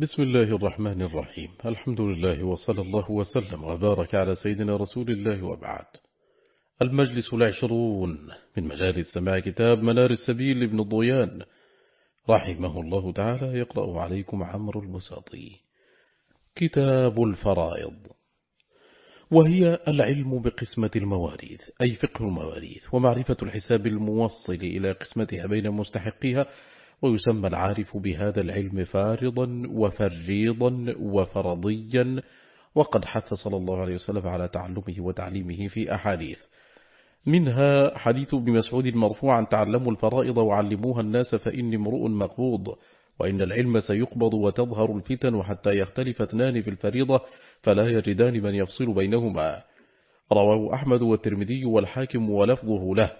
بسم الله الرحمن الرحيم. الحمد لله وصلى الله وسلم وبارك على سيدنا رسول الله وبعد. المجلس العشرون من مجال سماع كتاب منار السبيل لابن الضيان. رحمه الله تعالى يقرأ عليكم عمرو البساطي. كتاب الفرائض. وهي العلم بقسمة المواريث أي فقه المواريث ومعرفة الحساب الموصل إلى قسمتها بين مستحقيها ويسمى العارف بهذا العلم فارضا وفريضا وفرضيا. وقد حث صلى الله عليه وسلم على تعلمه وتعليمه في أحاديث. منها حديث ابن مسعود مرفوعا تعلموا الفرائض وعلموها الناس فإني امرؤ مقبوض وإن العلم سيقبض وتظهر الفتن حتى يختلف اثنان في الفريضة فلا يجدان من يفصل بينهما. رواه أحمد والترمذي والحاكم ولفظه له.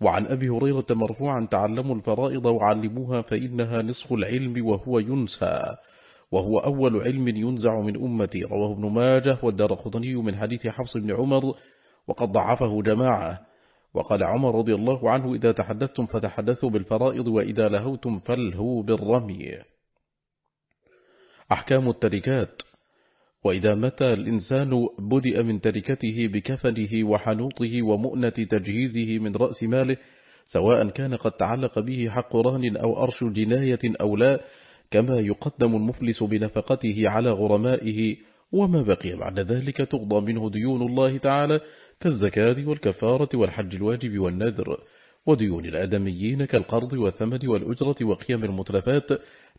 وعن أبي هريرة مرفوعا تعلموا الفرائض وعلموها فإنها نصف العلم وهو ينسى وهو أول علم ينزع من أمتي رواه ابن ماجه والدار من حديث حفص بن عمر وقد ضعفه جماعة. وقال عمر رضي الله عنه إذا تحدثتم فتحدثوا بالفرائض وإذا لهوتم فلهوا بالرمي. أحكام التركات. وإذا متى الإنسان بدأ من تركته بكفنه وحنوطه ومؤنة تجهيزه من رأس ماله سواء كان قد تعلق به حق رهن أو أرش جناية أو لا كما يقدم المفلس بنفقته على غرمائه. وما بقي بعد ذلك تقضى منه ديون الله تعالى كالزكاة والكفارة والحج الواجب والنذر. وديون الآدميين كالقرض والثمن والأجرة وقيم المتلفات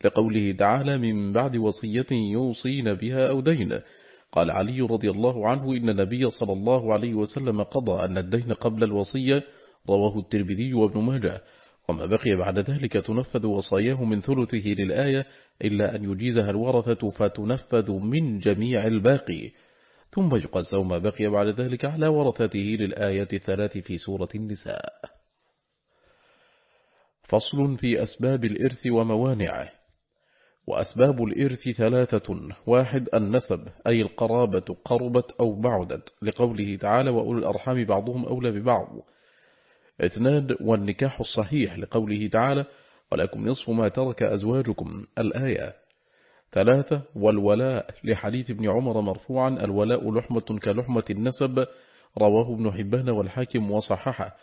لقوله تعالى من بعد وصية يوصين بها أو دين. قال علي رضي الله عنه إن النبي صلى الله عليه وسلم قضى أن الدين قبل الوصية رواه الترمذي وابن ماجه. وما بقي بعد ذلك تنفذ وصاياه من ثلثه للآية إلا أن يجيزها الورثة فتنفذ من جميع الباقي. ثم يقسم ما بقي بعد ذلك على ورثته للآية الثلاث في سورة النساء. فصل في أسباب الإرث وموانعه. وأسباب الإرث ثلاثة. واحد النسب أي القرابة قربت أو بعدت. لقوله تعالى وأولو الأرحام بعضهم أولى ببعض. اثنان والنكاح الصحيح. لقوله تعالى ولكم نصف ما ترك أزواجكم. الآية. ثلاثة والولاء. لحديث ابن عمر مرفوعا الولاء لحمة كلحمة النسب. رواه ابن حبان والحاكم وصححه.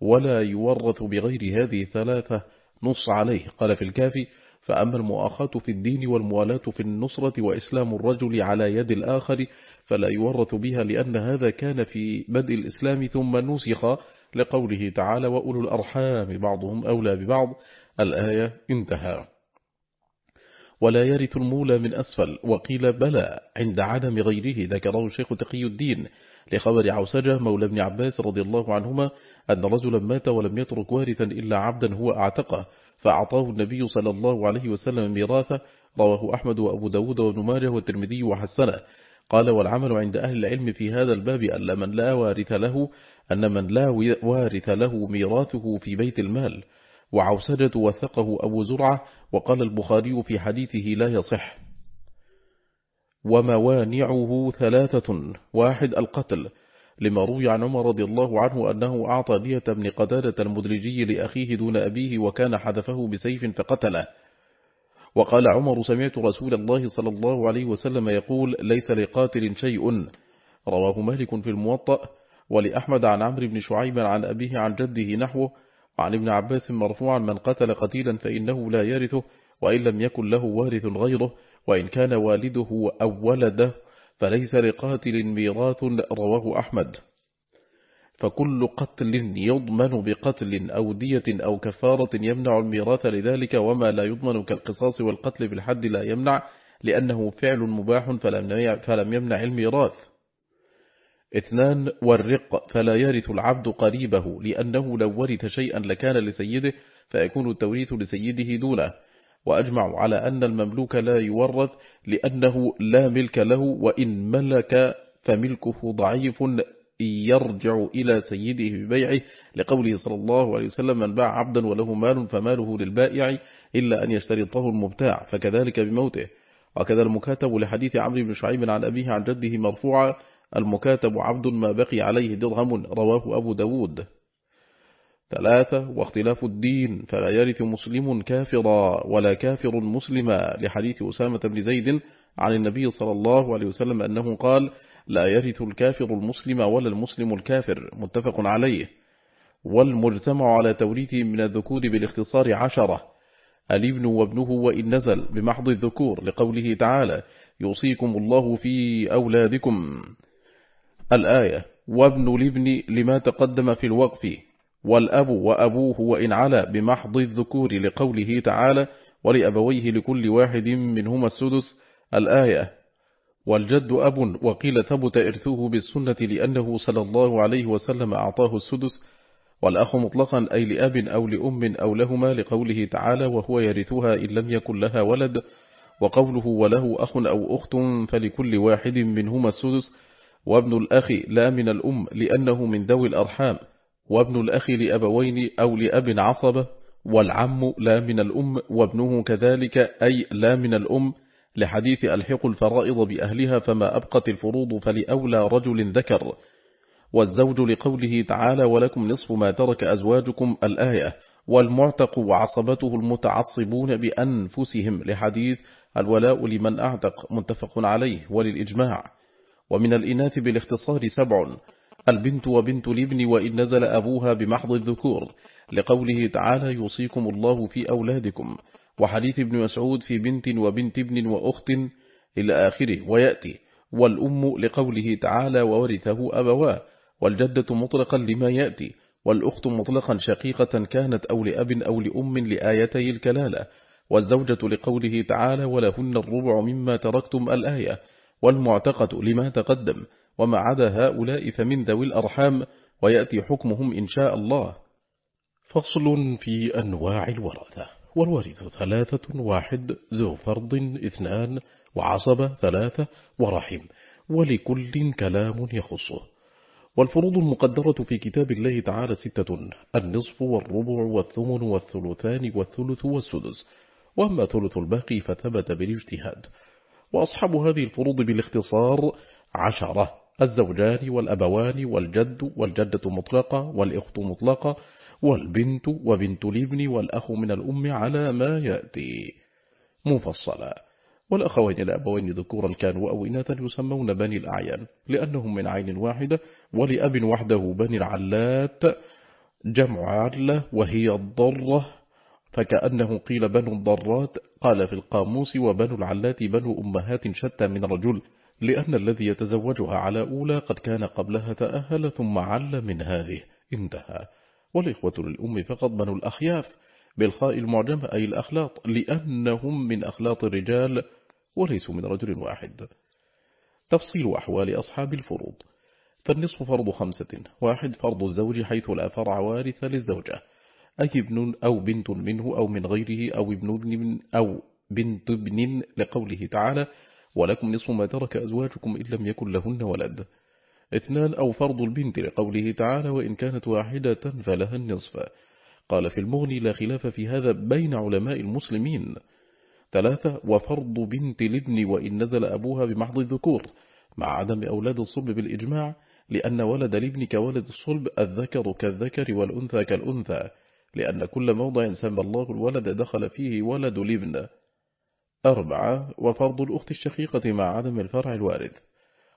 ولا يورث بغير هذه ثلاثة نص عليه. قال في الكافي فأما المؤاخاة في الدين والموالاة في النصرة وإسلام الرجل على يد الآخر فلا يورث بها لأن هذا كان في بدء الإسلام ثم نسخ لقوله تعالى وأولو الأرحام بعضهم أولى ببعض. الآية انتهى. ولا يرث المولى من أسفل وقيل بلى عند عدم غيره ذكره الشيخ تقي الدين لخبر عوسجة مولى ابن عباس رضي الله عنهما أن رجلا مات ولم يترك وارثا إلا عبدا هو أعتقه. فأعطاه النبي صلى الله عليه وسلم ميراثه رواه أحمد وأبو داود وابن ماجه والترمذي وحسنه. قال والعمل عند أهل العلم في هذا الباب أن من لا وارث له أن من لا وارث له ميراثه في بيت المال. وعوسجة وثقه أبو زرعة وقال البخاري في حديثه لا يصح. وموانعه ثلاثة واحد القتل. لما روي عن عمر رضي الله عنه أنه أعطى دية ابن قتادة المدرجي لأخيه دون أبيه وكان حذفه بسيف فقتله. وقال عمر سمعت رسول الله صلى الله عليه وسلم يقول ليس لقاتل شيء. رواه مالك في الموطأ. ولأحمد عن عمرو بن شعيب عن أبيه عن جده نحوه. وعن ابن عباس مرفوعا من قتل قتيلا فإنه لا يرثه وإن لم يكن له وارث غيره وإن كان والده أو ولده فليس لقاتل ميراث رواه أحمد. فكل قتل يضمن بقتل أو دية أو كفارة يمنع الميراث لذلك وما لا يضمن كالقصاص والقتل بالحد لا يمنع لأنه فعل مباح فلم يمنع الميراث. اثنان والرق فلا يرث العبد قريبه لأنه لو ورث شيئا لكان لسيده فيكون التوريث لسيده دونه. وأجمع على أن المملوك لا يورث لأنه لا ملك له وإن ملك فملكه ضعيف يرجع إلى سيده ببيعه. لقوله صلى الله عليه وسلم من باع عبدا وله مال فماله للبائع إلا أن يشترطه المبتاع. فكذلك بموته. وكذا المكاتب لحديث عمرو بن شعيب عن أبيه عن جده مرفوعا المكاتب عبد ما بقي عليه درهم. رواه أبو داود. ثلاثة واختلاف الدين فلا يرث مسلم كافرا ولا كافر مسلما. لحديث أسامة بن زيد عن النبي صلى الله عليه وسلم أنه قال لا يرث الكافر المسلم ولا المسلم الكافر. متفق عليه. والمجتمع على توريثه من الذكور بالاختصار عشرة. الابن وابنه وإن نزل بمحض الذكور لقوله تعالى يوصيكم الله في أولادكم. الآية وابن الابن لما تقدم في الوقف. والأب وأبوه وإن علا بمحض الذكور لقوله تعالى ولأبويه لكل واحد منهما السدس الآية. والجد أب وقيل ثبت إرثه بالسنة لأنه صلى الله عليه وسلم أعطاه السدس. والأخ مطلقا أي لأب أو لأم أو لهما لقوله تعالى وهو يرثها إن لم يكن لها ولد. وقوله وله أخ أو أخت فلكل واحد منهما السدس. وابن الأخ لا من الأم لأنه من ذوي الأرحام. وابن الأخ لأبوين أو لأب عصبة والعم لا من الأم وابنه كذلك أي لا من الأم. لحديث ألحق الفرائض بأهلها فما أبقت الفروض فلأولى رجل ذكر. والزوج لقوله تعالى ولكم نصف ما ترك أزواجكم الآية والمعتق وعصبته المتعصبون بأنفسهم لحديث الولاء لمن أعتق متفق عليه وللإجماع. ومن الإناث بالاختصار سبع. البنت وبنت الابن وإن نزل أبوها بمحض الذكور لقوله تعالى يوصيكم الله في أولادكم. وحديث ابن مسعود في بنت وبنت ابن وأخت إلى آخره ويأتي والأم لقوله تعالى وورثه أبواه. والجدة مطلقا لما يأتي والأخت مطلقا شقيقة كانت أو لأب أو لأم لآيتي الكلالة. والزوجة لقوله تعالى ولهن الربع مما تركتم الآية. والمعتقة لما تقدم. وما عدا هؤلاء فمن ذوي الأرحام ويأتي حكمهم إن شاء الله. فصل في أنواع الورثة. والورث ثلاثة واحد ذو فرض اثنان وعصبة ثلاثة ورحم. ولكل كلام يخصه والفروض المقدرة في كتاب الله تعالى ستة النصف والربع والثمن والثلثان والثلث والسدس. وأما ثلث الباقي فثبت بالاجتهاد. وأصحاب هذه الفروض بالاختصار عشرة. الزوجان والأبوان والجد والجدة مطلقة والإخت مطلقة والبنت وبنت الابن والأخ من الأم على ما يأتي. مفصلا والأخوين الأبوين ذكورا كانوا أو إناثا يسمون بني الأعيان لأنهم من عين واحدة ولأب وحده بني العلات جمع علة وهي الضرة. فكأنه قيل بنو الضرات قال في القاموس وبنو العلات بنو أمهات شتى من رجل. لأن الذي يتزوجها على أولى قد كان قبلها تأهل ثم عل من هذه انتهى والإخوة للأم فقط بنو الأخياف بالخاء المعجمة أي الأخلاط لأنهم من أخلاط الرجال وليسوا من رجل واحد. تفصيل أحوال أصحاب الفروض. فالنصف فرض خمسة واحد فرض الزوج حيث لا فرع وارث للزوجة. أي ابن أو بنت منه أو من غيره أو ابن ابن أو بنت ابن لقوله تعالى ولكم نصف ما ترك أزواجكم إن لم يكن لهن ولد. اثنان أو فرض البنت لقوله تعالى وإن كانت واحدة فلها النصف. قال في المغني لا خلاف في هذا بين علماء المسلمين. ثلاثة وفرض بنت الابن وإن نزل أبوها بمحض الذكور مع عدم أولاد الصلب بالإجماع لأن ولد الابن كولد الصلب الذكر كالذكر والأنثى كالأنثى لأن كل موضع سمى الله الولد دخل فيه ولد الابن. أربعة وفرض الأخت الشقيقة مع عدم الفرع الوارث.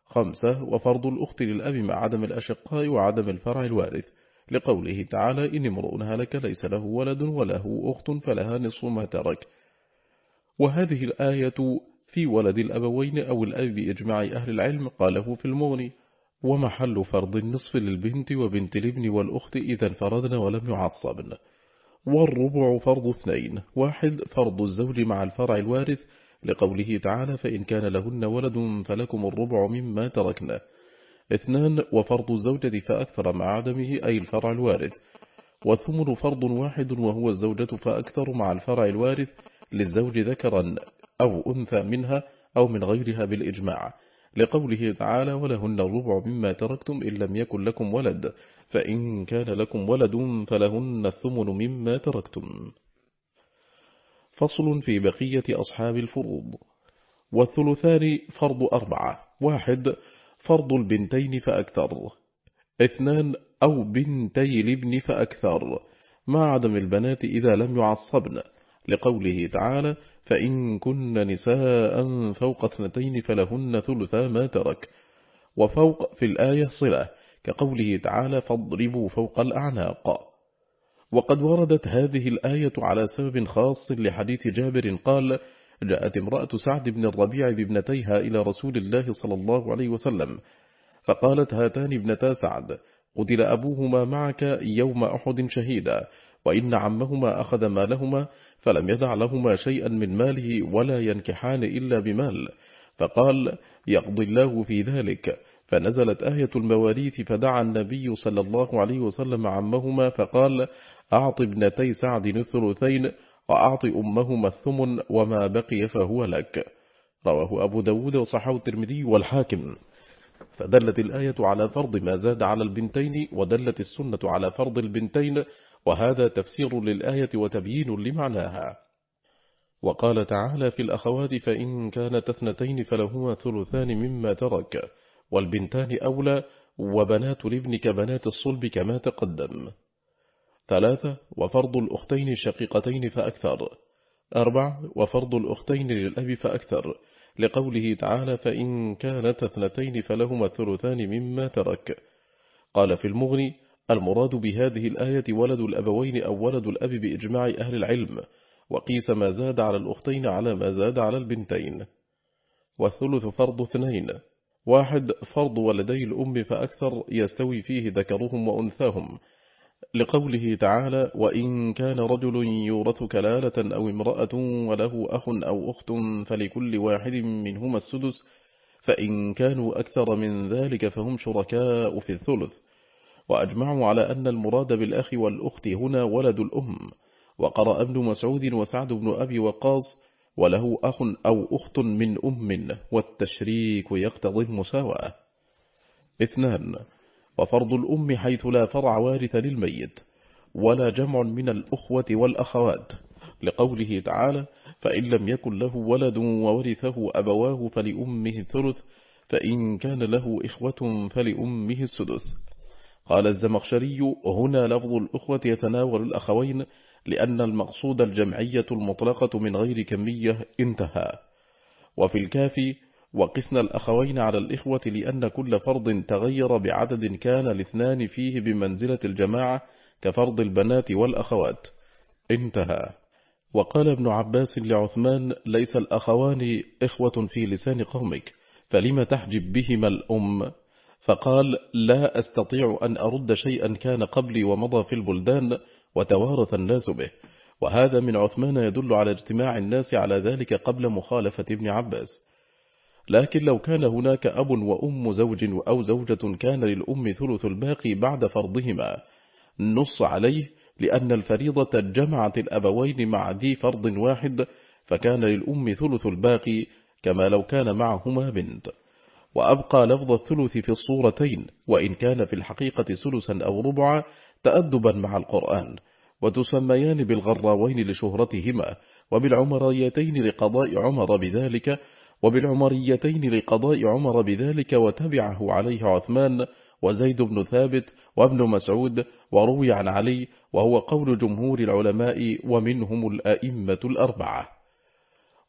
خمسة وفرض الأخت للأب مع عدم الأشقاء وعدم الفرع الوارث. لقوله تعالى إن امرؤ هلك ليس له ولد وله أخت فلها نصف ما ترك. وهذه الآية في ولد الأبوين أو الأب بإجماع أهل العلم قاله في المغني ومحل فرض النصف للبنت وبنت الابن والأخت إذا انفردن ولم يعصبن. والربع فرض اثنين واحد فرض الزوج مع الفرع الوارث. لقوله تعالى فإن كان لهن ولد فلكم الربع مما تركنا اثنان وفرض الزوجة فأكثر مع عدمه أي الفرع الوارث. والثمن فرض واحد وهو الزوجة فأكثر مع الفرع الوارث. للزوج ذكرا أو أنثى منها أو من غيرها بالإجماع. لقوله تعالى ولهن الربع مما تركتم إن لم يكن لكم ولد. فإن كان لكم ولد فلهن الثمن مما تركتم. فصل في بقية أصحاب الفروض. والثلثان فرض أربعة. واحد فرض البنتين فأكثر. اثنان أو بنتي الابن فأكثر. مع عدم البنات إذا لم يعصبن. لقوله تعالى فإن كن نساء فوق اثنتين فلهن ثلثا ما ترك. وفوق في الآية صلة. كقوله تعالى فاضربوا فوق الأعناق. وقد وردت هذه الآية على سبب خاص لحديث جابر قال جاءت امرأة سعد بن الربيع بابنتيها إلى رسول الله صلى الله عليه وسلم فقالت هاتان ابنتا سعد قتل أبوهما معك يوم أحد شهيدا وإن عمهما أخذ مالهما فلم يدع لهما شيئا من ماله ولا ينكحان إلا بمال فقال يقضي الله في ذلك. فنزلت آية المواريث فدعا النبي صلى الله عليه وسلم عمهما فقال أعط ابنتي سعد الثلثين وأعط أمهما الثمن وما بقي فهو لك. رواه أبو داود وصحاه الترمذي والحاكم. فدلت الآية على فرض ما زاد على البنتين ودلت السنة على فرض البنتين وهذا تفسير للآية وتبيين لمعناها. وقال تعالى في الأخوات فإن كانت اثنتين فلهما ثلثان مما ترك. والبنتان أولى وبنات الابن كبنات الصلب كما تقدم. ثلاثة وفرض الأختين الشقيقتين فأكثر. أربع وفرض الأختين للأب فأكثر. لقوله تعالى فإن كانت اثنتين فلهما الثلثان مما ترك. قال في المغني المراد بهذه الآية ولد الأبوين أو ولد الأب بإجماع أهل العلم وقيس ما زاد على الأختين على ما زاد على البنتين. والثلث فرض اثنين. واحد فرض ولدي الأم فأكثر يستوي فيه ذكرهم وأنثاهم. لقوله تعالى وإن كان رجل يورث كلالة أو امرأة وله أخ أو أخت فلكل واحد منهما السدس فإن كانوا أكثر من ذلك فهم شركاء في الثلث وأجمعوا على أن المراد بالأخ والأخت هنا ولد الأم. وقرأ ابن مسعود وسعد بن أبي وقاص وله أخ أو أخت من أم والتشريك يقتضي المساواة اثنان وفرض الأم حيث لا فرع وارث للميت ولا جمع من الأخوة والأخوات. لقوله تعالى فإن لم يكن له ولد وورثه أبواه فلأمه الثلث فإن كان له إخوة فلأمه السدس. قال الزمخشري هنا لفظ الأخوة يتناول الأخوين لأن المقصود الجمعية المطلقة من غير كمية انتهى. وفي الكافي وقسنا الأخوين على الإخوة لأن كل فرض تغير بعدد كان الاثنان فيه بمنزلة الجماعة كفرض البنات والأخوات. انتهى. وقال ابن عباس لعثمان ليس الأخوان إخوة في لسان قومك فلم تحجب بهما الأم؟ فقال لا أستطيع أن أرد شيئا كان قبلي ومضى في البلدان وتوارث الناس به. وهذا من عثمان يدل على اجتماع الناس على ذلك قبل مخالفة ابن عباس. لكن لو كان هناك أب وأم زوج أو زوجة كان للأم ثلث الباقي بعد فرضهما نص عليه لأن الفريضة جمعت الأبوين مع ذي فرض واحد فكان للأم ثلث الباقي كما لو كان معهما بنت. وأبقى لفظ الثلث في الصورتين وإن كان في الحقيقة سلسا أو ربعا تأدبا مع القرآن وتسميان بالغراوين لشهرتهما وبالعمريتين لقضاء عمر بذلك وبالعمريتين لقضاء عمر بذلك وتبعه عليه عثمان وزيد بن ثابت وابن مسعود وروي عن علي وهو قول جمهور العلماء ومنهم الأئمة الأربعة.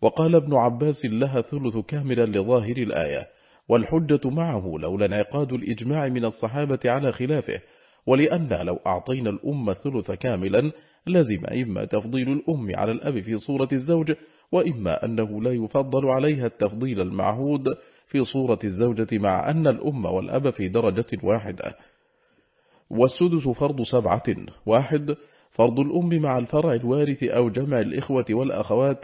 وقال ابن عباس لها ثلث كاملا لظاهر الآية والحجة معه لولا انعقاد الإجماع من الصحابة على خلافه ولأن لو أعطينا الأم ثلث كاملا لزم إما تفضيل الأم على الأب في صورة الزوج وإما أنه لا يفضل عليها التفضيل المعهود في صورة الزوجة مع أن الأم والأب في درجة واحدة. والسدس فرض سبعة واحد فرض الأم مع الفرع الوارث أو جمع الإخوة والأخوات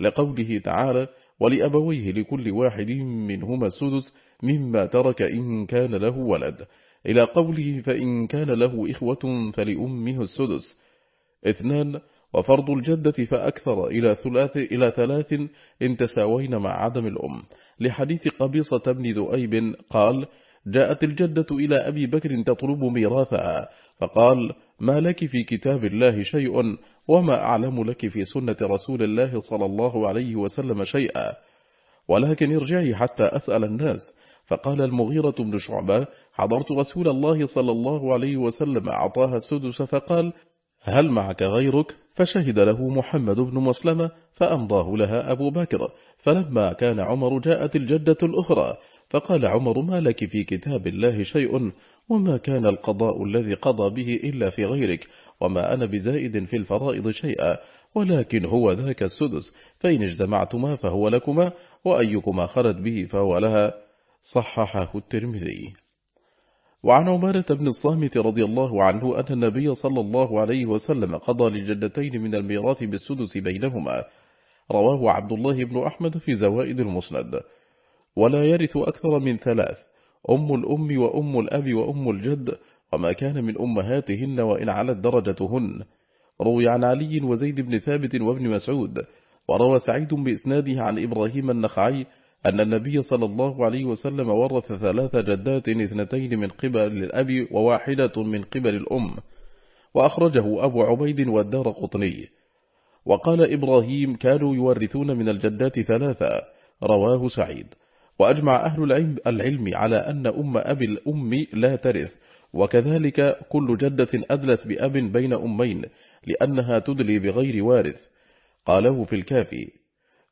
لقوله تعالى ولأبويه لكل واحد منهما السدس مما ترك إن كان له ولد إلى قوله فإن كان له إخوة فلأمه السدس. اثنان وفرض الجدة فأكثر إلى ثلاث إلى ثلاث إن تساوين مع عدم الأم. لحديث قبيصة بن ذؤيب قال جاءت الجدة إلى أبي بكر تطلب ميراثها فقال ما لك في كتاب الله شيء وما أعلم لك في سنة رسول الله صلى الله عليه وسلم شيئا. ولكن ارجعي حتى أسأل الناس فقال المغيرة بن شعبة حضرت رسول الله صلى الله عليه وسلم أعطاها السدس فقال هل معك غيرك؟ فشهد له محمد بن مسلمة فأمضاه لها أبو بكر. فلما كان عمر جاءت الجدة الأخرى فقال عمر ما لك في كتاب الله شيء؟ وما كان القضاء الذي قضى به إلا في غيرك وما أنا بزائد في الفرائض شيئا ولكن هو ذاك السدس فإن اجتمعتما فهو لكما وأيكما خرج به فهو لها. صححه الترمذي. وعن عمارة بن الصامت رضي الله عنه أن النبي صلى الله عليه وسلم قضى لجدتين من الميراث بالسدس بينهما. رواه عبد الله بن أحمد في زوائد المسند. ولا يرث أكثر من ثلاث أم الأم وأم الأب وأم الجد وما كان من أمهاتهن وإن علت درجتهن. روي عن علي وزيد بن ثابت وابن مسعود وروى سعيد بإسناده عن إبراهيم النخعي أن النبي صلى الله عليه وسلم ورث ثلاث جدات اثنتين من قبل الأب وواحدة من قبل الأم وأخرجه أبو عبيد والدار قطني. وقال إبراهيم كانوا يورثون من الجدات ثلاثة. رواه سعيد. وأجمع أهل العلم, العلم على أن أم أبي الأم لا ترث وكذلك كل جدة أدلت بأب بين أمين لأنها تدلي بغير وارث. قاله في الكافي.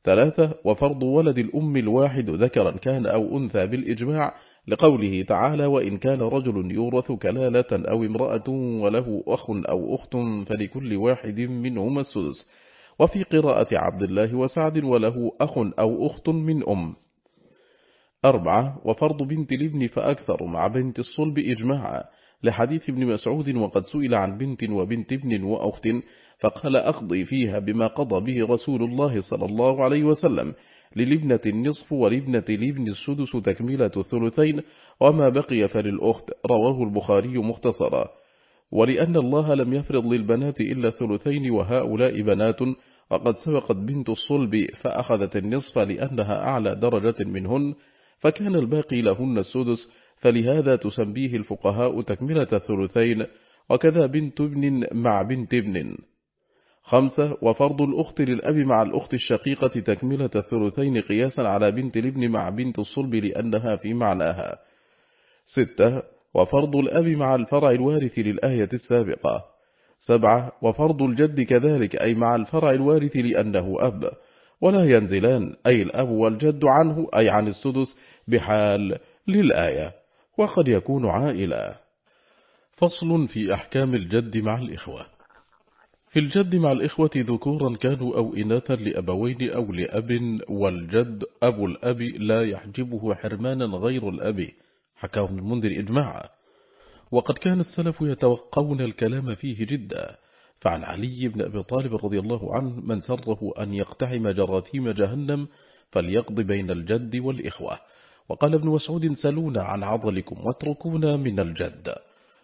ثلاثة وفرض ولد الأم الواحد ذكرا كان أو أنثى بالإجماع لقوله تعالى وإن كان رجل يورث كلالة أو امرأة وله أخ أو أخت فلكل واحد منهما السدس وفي قراءة عبد الله وسعد وله أخ أو أخت من أم أربعة وفرض بنت الابن فأكثر مع بنت الصلب إجماعا. لحديث ابن مسعود وقد سئل عن بنت وبنت ابن وأخت فقال أقضي فيها بما قضى به رسول الله صلى الله عليه وسلم للابنة النصف ولابنة الابن السدس تكملة الثلثين وما بقي فللأخت رواه البخاري مختصرا. ولأن الله لم يفرض للبنات إلا ثلثين وهؤلاء بنات وقد سبقت بنت الصلب فأخذت النصف لأنها أعلى درجة منهن فكان الباقي لهن السدس فلهذا تسميه الفقهاء تكملة الثلثين وكذا بنت ابن مع بنت ابن. خمسة وفرض الأخت للأب مع الأخت الشقيقة تكملة الثلثين قياسا على بنت الابن مع بنت الصلب لأنها في معناها. ستة وفرض الأب مع الفرع الوارث للآية السابقة. سبعة وفرض الجد كذلك أي مع الفرع الوارث لأنه أب. ولا ينزلان أي الأب والجد عنه أي عن السدس بحال للآية. وقد يكون عائلا. فصل في أحكام الجد مع الإخوة. في الجد مع الإخوة ذكورا كانوا أو إناثا لأبوين أو لأب والجد أبو الأب لا يحجبه حرمانا غير الأب. حكاه المنذر إجماعا وقد كان السلف يتوقون الكلام فيه جدا. فعن علي بن أبي طالب رضي الله عنه من سره أن يقتحم جراثيم جهنم فليقضي بين الجد والإخوة. وقال ابن مسعود سلونا عن عضلكم واتركونا من الجد.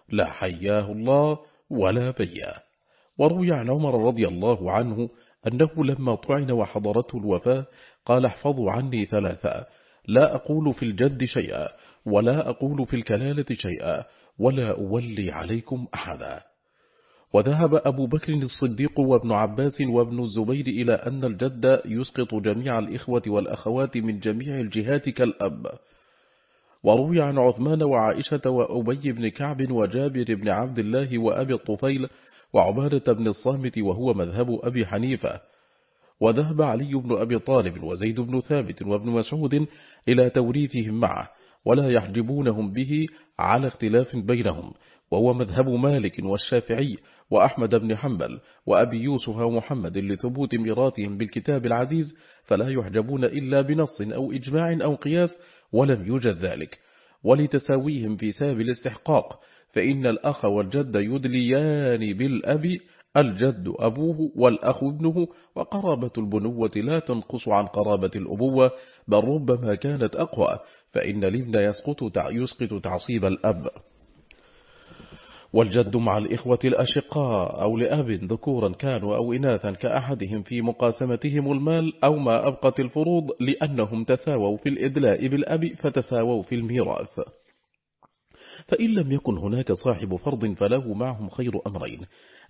لا حياه الله ولا بياه. وروي عن عمر رضي الله عنه أنه لما طعن وحضرته الوفاة قال احفظوا عني ثلاثة لا أقول في الجد شيئا ولا أقول في الكلالة شيئا ولا أولي عليكم أحدا. وذهب أبو بكر الصديق وابن عباس وابن الزبير إلى أن الجد يسقط جميع الإخوة والأخوات من جميع الجهات كالأب. وروي عن عثمان وعائشة وأبي بن كعب وجابر بن عبد الله وأبي الطفيل وعبادة بن الصامت وهو مذهب أبي حنيفة وذهب علي بن أبي طالب وزيد بن ثابت وابن مسعود إلى توريثهم معه ولا يحجبونهم به على اختلاف بينهم وهو مذهب مالك والشافعي وأحمد بن حنبل وأبي يوسف ومحمد لثبوت ميراثهم بالكتاب العزيز فلا يحجبون إلا بنص أو إجماع أو قياس ولم يوجد ذلك ولتساويهم في ساب الاستحقاق فإن الأخ والجد يدليان بالأب الجد أبوه والأخ ابنه وقرابة البنوة لا تنقص عن قرابة الأبوة بل ربما كانت أقوى فإن الابن يسقط يسقط تعصيب الأب. والجد مع الإخوة الأشقاء أو لأب ذكورا كانوا أو إناثا كأحدهم في مقاسمتهم المال أو ما أبقت الفروض لأنهم تساووا في الإدلاء بالأب فتساووا في الميراث. فإن لم يكن هناك صاحب فرض فله معهم خير أمرين.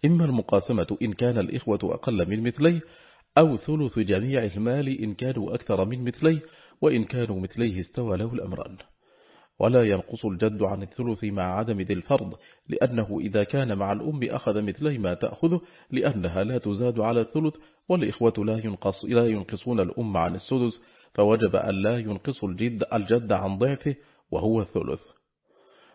إما المقاسمة إن كان الإخوة أقل من مثليه أو ثلث جميع المال إن كانوا أكثر من مثليه وإن كانوا مثليه استوى له الأمران. ولا ينقص الجد عن الثلث مع عدم ذي الفرض لأنه إذا كان مع الأم أخذ مثلي ما تأخذه لأنها لا تزاد على الثلث والإخوة لا, ينقص لا ينقصون الأم عن السدس فوجب أن لا ينقص الجد, الجد عن ضعفه وهو الثلث.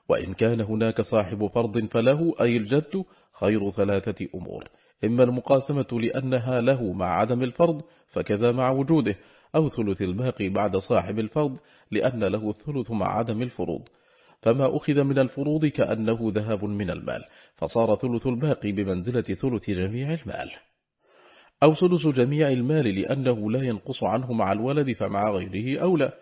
وإن كان هناك صاحب فرض فله أي الجد خير ثلاثة أمور. إما المقاسمة لأنها له مع عدم الفرض فكذا مع وجوده أو ثلث الباقي بعد صاحب الفرض لأن له الثلث مع عدم الفروض. فما أخذ من الفروض كأنه ذهب من المال فصار ثلث الباقي بمنزلة ثلث جميع المال. أو ثلث جميع المال لأنه لا ينقص عنه مع الولد فمع غيره أولى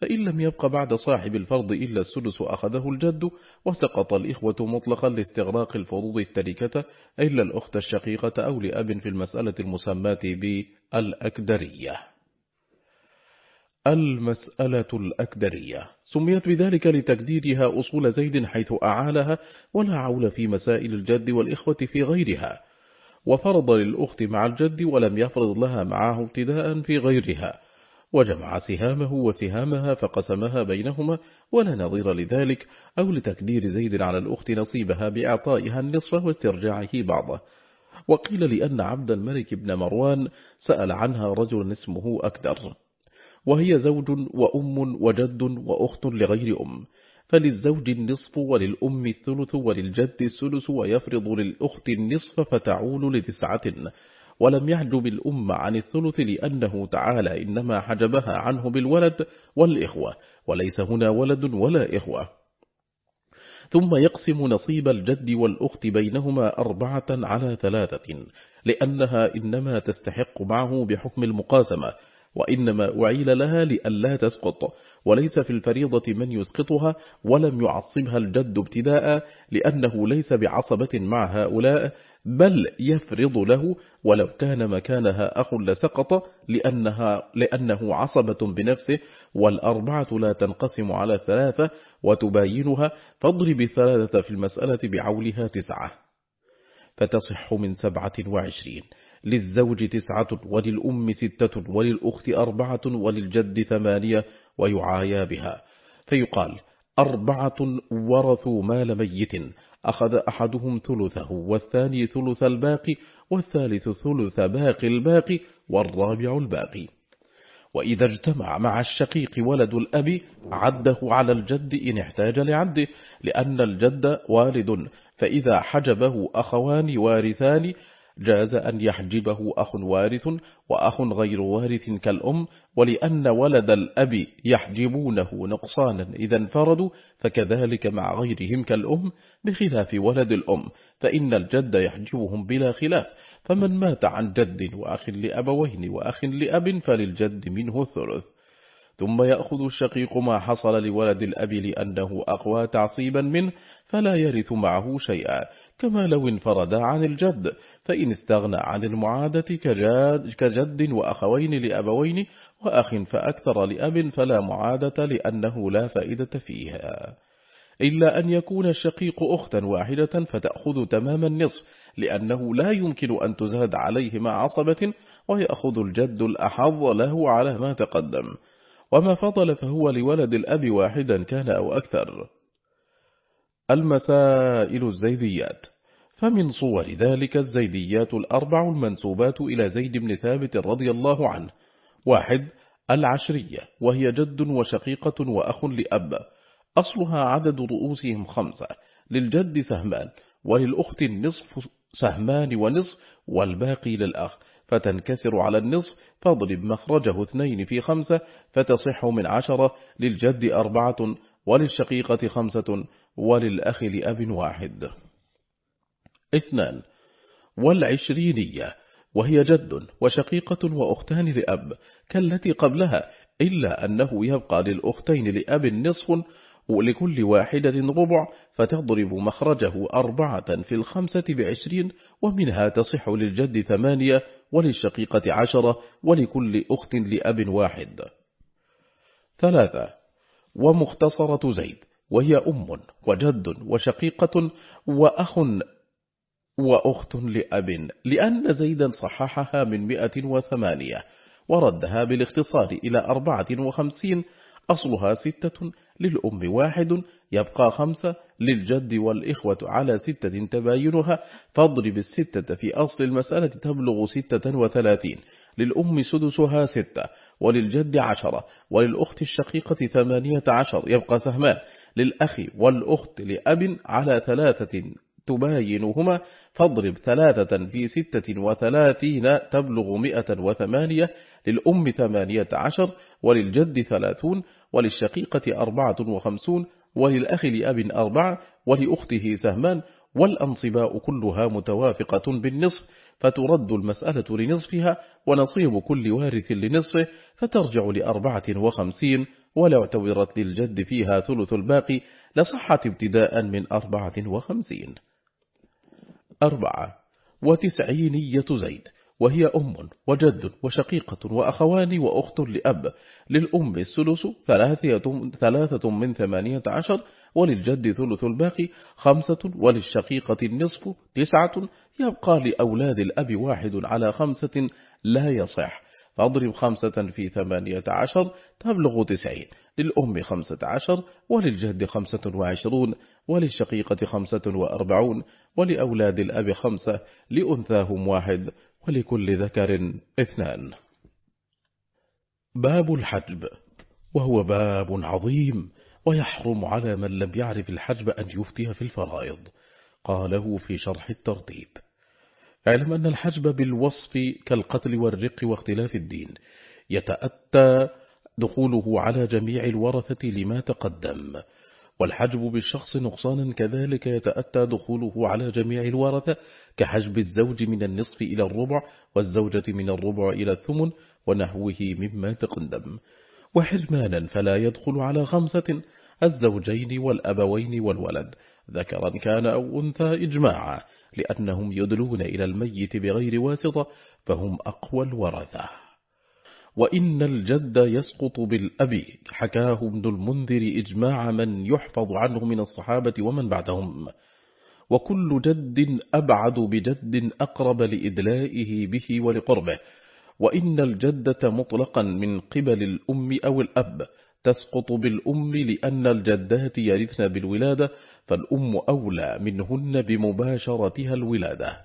فإن لم يبق بعد صاحب الفرض إلا السدس أخذه الجد وسقط الإخوة مطلقا لاستغراق الفروض التركة إلا الأخت الشقيقة أو لأب في المسألة المسماة بالأكدرية. المسألة الأكدرية. سميت بذلك لتكديرها أصول زيد حيث أعالها ولا عول في مسائل الجد والإخوة في غيرها. وفرض للأخت مع الجد ولم يفرض لها معه ابتداء في غيرها. وجمع سهامه وسهامها فقسمها بينهما ولا نظير لذلك أو لتكدير زيد على الأخت نصيبها بإعطائها النصف واسترجاعه بعضه. وقيل لأن عبد الملك بن مروان سأل عنها رجل اسمه أكدر. وهي زوج وأم وجد وأخت لغير أم. فللزوج النصف وللأم الثلث وللجد السلس ويفرض للأخت النصف فتعول لتسعة. ولم يحجب الأم عن الثلث لأنه تعالى إنما حجبها عنه بالولد والإخوة وليس هنا ولد ولا إخوة. ثم يقسم نصيب الجد والأخت بينهما أربعة على ثلاثة لأنها إنما تستحق معه بحكم المقاسمة وإنما أعيل لها لألا تسقط وليس في الفريضة من يسقطها ولم يعصبها الجد ابتداء لأنه ليس بعصبة مع هؤلاء بل يفرض له ولو كان مكانها أخ لسقط لأنها لأنه عصبة بنفسه والأربعة لا تنقسم على ثلاثة وتباينها فاضرب الثلاثة في المسألة بعولها تسعة. فتصح من سبعة وعشرين. للزوج تسعة وللأم ستة وللأخت أربعة وللجد ثمانية ويعايا بها. فيقال أربعة ورثوا مال ميت أخذ أحدهم ثلثه والثاني ثلث الباقي والثالث ثلث باقي الباقي والرابع الباقي. وإذا اجتمع مع الشقيق ولد الأب عده على الجد إن احتاج لعده لأن الجد والد فإذا حجبه أخوان وارثان جاز أن يحجبه أخ وارث وأخ غير وارث كالأم ولأن ولد الأب يحجبونه نقصانا. إذا انفردوا فكذلك مع غيرهم كالأم بخلاف ولد الأم فإن الجد يحجبهم بلا خلاف. فمن مات عن جد وأخ لأبوين وأخ لأب فللجد منه الثلث ثم يأخذ الشقيق ما حصل لولد الأب لأنه أقوى تعصيبا منه فلا يرث معه شيئا. كما لو انفرد عن الجد فإن استغنى عن المعادة كجد, كجد وأخوين لأبوين وأخ فأكثر لأب فلا معادة لأنه لا فائدة فيها. إلا أن يكون الشقيق أختا واحدة فتأخذ تمام النصف لأنه لا يمكن أن تزاد عليه مع عصبة ويأخذ الجد الأحظ له على ما تقدم. وما فضل فهو لولد الأب واحدا كان أو أكثر. المسائل الزيديات. فمن صور ذلك الزيديات الأربع المنسوبات إلى زيد بن ثابت رضي الله عنه. واحد العشرية وهي جد وشقيقة وأخ لأب. أصلها عدد رؤوسهم خمسة للجد سهمان وللأخت النصف سهمان ونصف والباقي للأخ. فتنكسر على النصف فاضرب مخرجه اثنين في خمسة فتصح من عشرة للجد أربعة وللشقيقة خمسة وللأخ لأب واحد. اثنان والعشرينية وهي جد وشقيقة وأختان لأب كالتي قبلها إلا أنه يبقى للأختين لأب نصف ولكل واحدة ربع فتضرب مخرجه أربعة في الخمسة بعشرين ومنها تصح للجد ثمانية وللشقيقة عشرة ولكل أخت لأب واحد. ثلاثة ومختصرة زيد. وهي أم وجد وشقيقة وأخ وأخت لأب لأن زيدا صححها من مئة وثمانية وردها بالاختصار إلى أربعة وخمسين أصلها ستة للأم واحد يبقى خمسة للجد والإخوة على ستة تباينها فاضرب الستة في أصل المسألة تبلغ ستة وثلاثين للأم سدسها ستة وللجد عشرة وللأخت الشقيقة ثمانية عشر يبقى سهمان. للأخ والأخت لأب على ثلاثة تباينهما فاضرب ثلاثة في ستة وثلاثين تبلغ مئة وثمانية للأم ثمانية عشر وللجد ثلاثون وللشقيقة أربعة وخمسون وللأخ لأب أربعة ولأخته سهمان والأنصباء كلها متوافقة بالنصف فترد المسألة لنصفها ونصيب كل وارث لنصفه فترجع لأربعة وخمسين ولو اعتبرت للجد فيها ثلث الباقي لصحت ابتداء من أربعة وخمسين. أربعة. وتسعينية زيد. وهي أم وجد وشقيقة وأخوان وأخت لأب. للأم السلس ثلاثة من ثمانية عشر. وللجد ثلث الباقي خمسة. وللشقيقة النصف تسعة. يبقى لأولاد الأب واحد على خمسة لا يصح. فاضرب خمسة في ثمانية عشر تبلغ تسعين. للأم خمسة عشر وللجد خمسة وعشرون وللشقيقة خمسة وأربعون ولأولاد الأب خمسة لأنثاهم واحد ولكل ذكر اثنان. باب الحجب. وهو باب عظيم ويحرم على من لم يعرف الحجب أن يفتي في الفرائض. قاله في شرح الترتيب. اعلم أن الحجب بالوصف كالقتل والرق واختلاف الدين يتأتى دخوله على جميع الورثة لما تقدم والحجب بالشخص نقصانا كذلك يتأتى دخوله على جميع الورثة كحجب الزوج من النصف إلى الربع والزوجة من الربع إلى الثمن ونحوه مما تقدم. وحرمانا فلا يدخل على خمسة الزوجين والأبوين والولد ذكرا كان أو أنثى إجماعا. لأنهم يدلون إلى الميت بغير واسطة فهم أقوى الورثة. وإن الجد يسقط بالأب حكاه ابن المنذر إجماع من يحفظ عنه من الصحابة ومن بعدهم. وكل جد أبعد بجد أقرب لإدلائه به ولقربه. وإن الجدة مطلقا من قبل الأم أو الأب تسقط بالأم لأن الجدات يرثن بالولادة فالأم أولى منهن بمباشرتها الولادة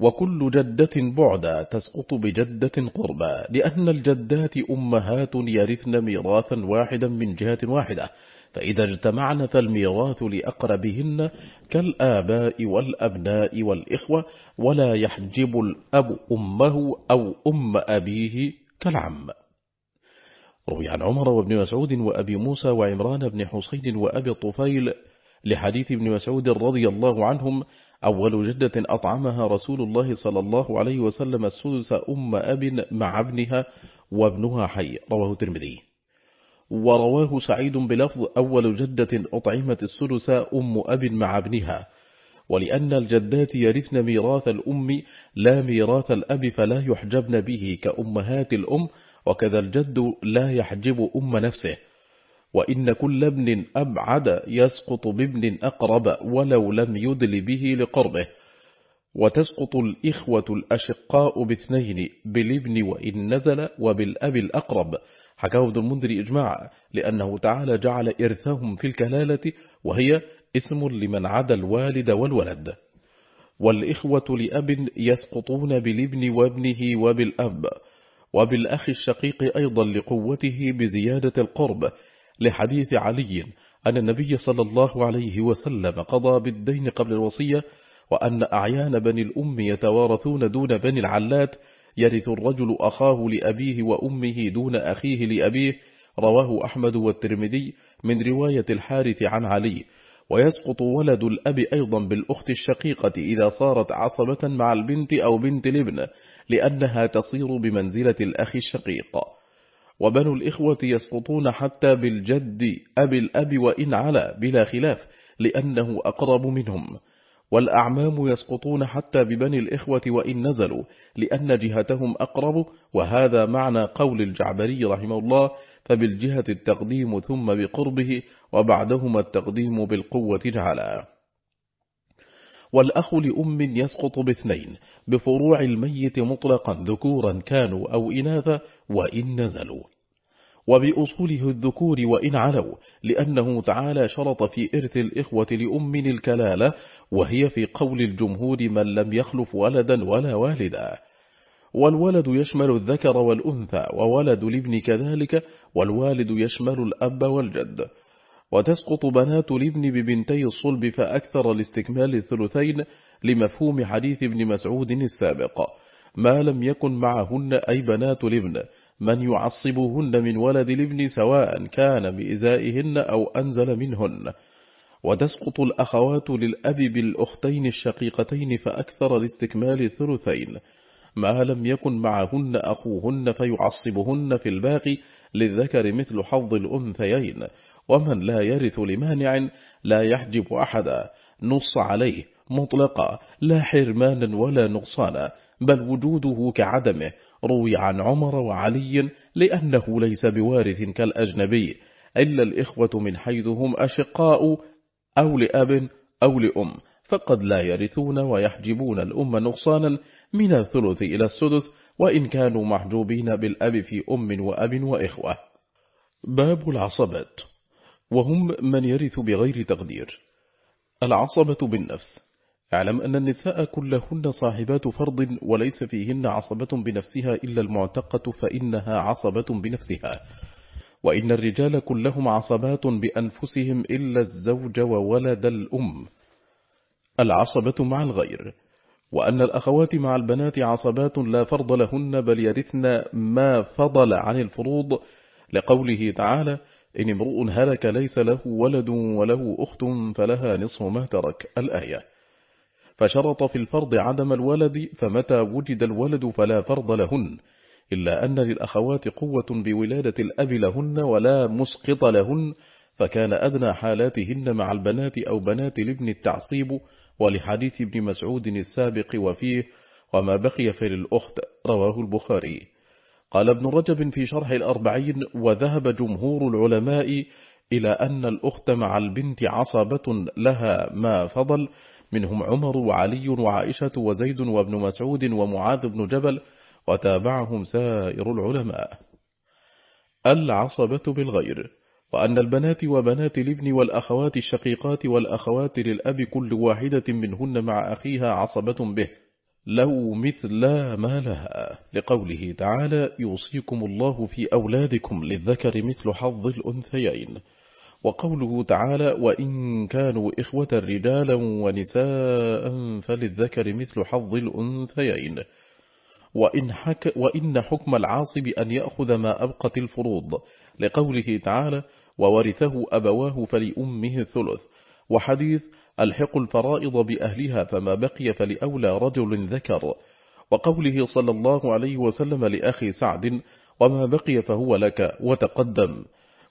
وكل جدة بعدا تسقط بجدة قربا لأن الجدات أمهات يرثن ميراثا واحدا من جهة واحدة فإذا اجتمعن فالميراث لأقربهن كالآباء والأبناء والإخوة ولا يحجب الأب أمه أو أم أبيه كالعم. روي عن عمر وابن مسعود وأبي موسى وعمران بن حسين وأبي الطفيل لحديث ابن مسعود رضي الله عنهم أول جدة أطعمها رسول الله صلى الله عليه وسلم السدس أم أب مع ابنها وابنها حي. رواه ترمذي ورواه سعيد بلفظ أول جدة أطعمت السدس أم أب مع ابنها. ولأن الجدات يرثن ميراث الأم لا ميراث الأب فلا يحجبن به كأمهات الأم وكذا الجد لا يحجب أم نفسه. وإن كل ابن أبعد يسقط بابن أقرب ولو لم يدل به لقربه. وتسقط الإخوة الأشقاء باثنين بالابن وإن نزل وبالأب الأقرب. حكاه ابن المنذر إجماع لأنه تعالى جعل إرثهم في الكلالة وهي اسم لمن عدا الوالد والولد. والإخوة لأب يسقطون بالابن وابنه وبالأب. وبالأخ الشقيق أيضا لقوته بزيادة القرب. لحديث علي أن النبي صلى الله عليه وسلم قضى بالدين قبل الوصية وأن أعيان بني الأم يتوارثون دون بني العلات يرث الرجل أخاه لأبيه وأمه دون أخيه لأبيه رواه أحمد والترمذي من رواية الحارث عن علي. ويسقط ولد الأب أيضا بالأخت الشقيقة إذا صارت عصبة مع البنت أو بنت الابن لأنها تصير بمنزلة الأخ الشقيق. وبنو الإخوة يسقطون حتى بالجد أبي الأب وإن على بلا خلاف لأنه أقرب منهم. والأعمام يسقطون حتى ببني الإخوة وإن نزلوا لأن جهتهم أقرب وهذا معنى قول الجعبري رحمه الله فبالجهة التقديم ثم بقربه وبعدهما التقديم بالقوة جعلا والأخ لأم يسقط باثنين بفروع الميت مطلقا ذكورا كانوا أو إناثا وإن نزلوا. وبأصوله الذكور وإن علوا لأنه تعالى شرط في إرث الإخوة لأم الكلالة وهي في قول الجمهور من لم يخلف ولدا ولا والدا. والولد يشمل الذكر والأنثى وولد الابن كذلك والوالد يشمل الأب والجد. وتسقط بنات الابن ببنتي الصلب فأكثر لاستكمال الثلثين لمفهوم حديث ابن مسعود السابق. ما لم يكن معهن أي بنات الابن. من يعصبهن من ولد الابن سواء كان بإزائهن أو أنزل منهن. وتسقط الأخوات للأب بالأختين الشقيقتين فأكثر لاستكمال الثلثين. ما لم يكن معهن أخوهن فيعصبهن في الباقي للذكر مثل حظ الأنثيين. ومن لا يرث لمانع لا يحجب أحدا. نص عليه. مطلقا لا حرمانا ولا نقصانا بل وجوده كعدمه. روي عن عمر وعلي لأنه ليس بوارث كالأجنبي إلا الإخوة من حيث هم أشقاء أو لأب أو لأم فقد لا يرثون ويحجبون الأم نقصانا من الثلث إلى السدس وإن كانوا محجوبين بالأب في أم وأب وإخوة. باب العصبات وهم من يرث بغير تقدير. العصبة بالنفس. اعلم أن النساء كلهن صاحبات فرض وليس فيهن عصبة بنفسها إلا المعتقة فإنها عصبة بنفسها. وإن الرجال كلهم عصبات بأنفسهم إلا الزوج وولد الأم. العصبة مع الغير. وأن الأخوات مع البنات عصبات لا فرض لهن بل يرثن ما فضل عن الفروض. لقوله تعالى إن امرؤ هلك ليس له ولد وله أخت فلها نصف ما ترك. الآية. فشرط في الفرض عدم الولد فمتى وجد الولد فلا فرض لهن إلا أن للأخوات قوة بولادة الأب لهن ولا مسقط لهن فكان أدنى حالاتهن مع البنات أو بنات الابن التعصيب ولحديث ابن مسعود السابق وفيه وما بقي في الأخت رواه البخاري. قال ابن رجب في شرح الأربعين وذهب جمهور العلماء إلى أن الأخت مع البنت عصبة لها ما فضل منهم عمر وعلي وعائشة وزيد وابن مسعود ومعاذ بن جبل وتابعهم سائر العلماء. العصبة بالغير وأن البنات وبنات الابن والأخوات الشقيقات والأخوات للأب كل واحدة منهن مع أخيها عصبة به. له مثل ما لها. لقوله تعالى يوصيكم الله في أولادكم للذكر مثل حظ الأنثيين وقوله تعالى وإن كانوا إخوة رجالا ونساء فللذكر مثل حظ الأنثيين. وإن, حك وإن حكم العاصب أن يأخذ ما أبقت الفروض. لقوله تعالى وورثه أبواه فلأمه الثلث. وحديث الحق الفرائض بأهلها فما بقي فلأولى رجل ذكر. وقوله صلى الله عليه وسلم لأخي سعد وما بقي فهو لك وتقدم.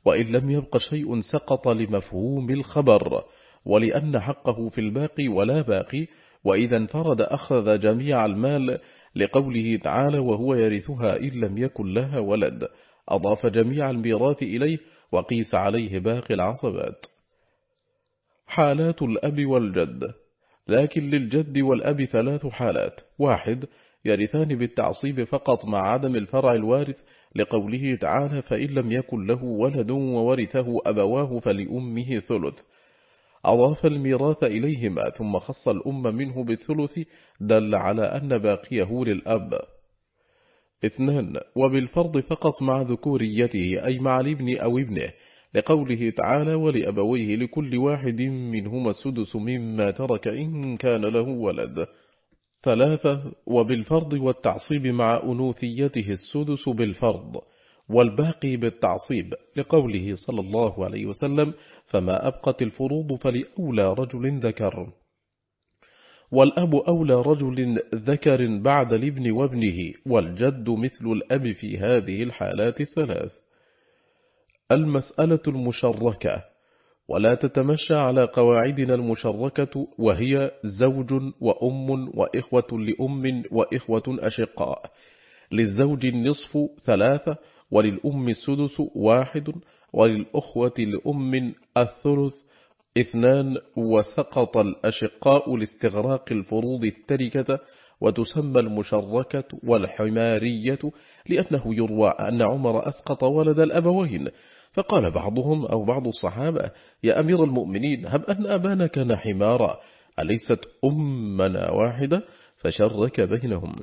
وإن لم يبق شيء سقط لمفهوم الخبر ولأن حقه في الباقي ولا باقي وإذا انفرد أخذ جميع المال لقوله تعالى وهو يرثها إن لم يكن لها ولد. أضاف جميع الميراث إليه وقيس عليه باقي العصبات. حالات الأب والجد. لكن للجد والأب ثلاث حالات. واحد يرثان بالتعصيب فقط مع عدم الفرع الوارث لقوله تعالى فإن لم يكن له ولد وورثه أبواه فلأمه ثلث. أضاف الميراث إليهما ثم خص الأم منه بالثلث دل على أن باقيه للأب. اثنان وبالفرض فقط مع ذكوريته أي مع الابن أو ابنه لقوله تعالى ولأبويه لكل واحد منهما السدس مما ترك إن كان له ولد. ثلاثة وبالفرض والتعصيب مع أنوثيته السدس بالفرض والباقي بالتعصيب لقوله صلى الله عليه وسلم فما أبقت الفروض فلأولى رجل ذكر. والأب أولى رجل ذكر بعد الابن وابنه والجد مثل الأب في هذه الحالات الثلاث. المسألة المشركة ولا تتمشى على قواعدنا المشركة وهي زوج وأم وإخوة لأم وإخوة أشقاء. للزوج النصف ثلاثة وللأم السدس واحد وللأخوة لأم الثلث اثنان وسقط الأشقاء لاستغراق الفروض التركة وتسمى المشركة والحمارية لأنه يروى أن عمر أسقط ولد الأبوين. فقال بعضهم أو بعض الصحابة يا أمير المؤمنين هب أن أبانا كان حمارا أليست أمنا واحدة؟ فشرك بينهم.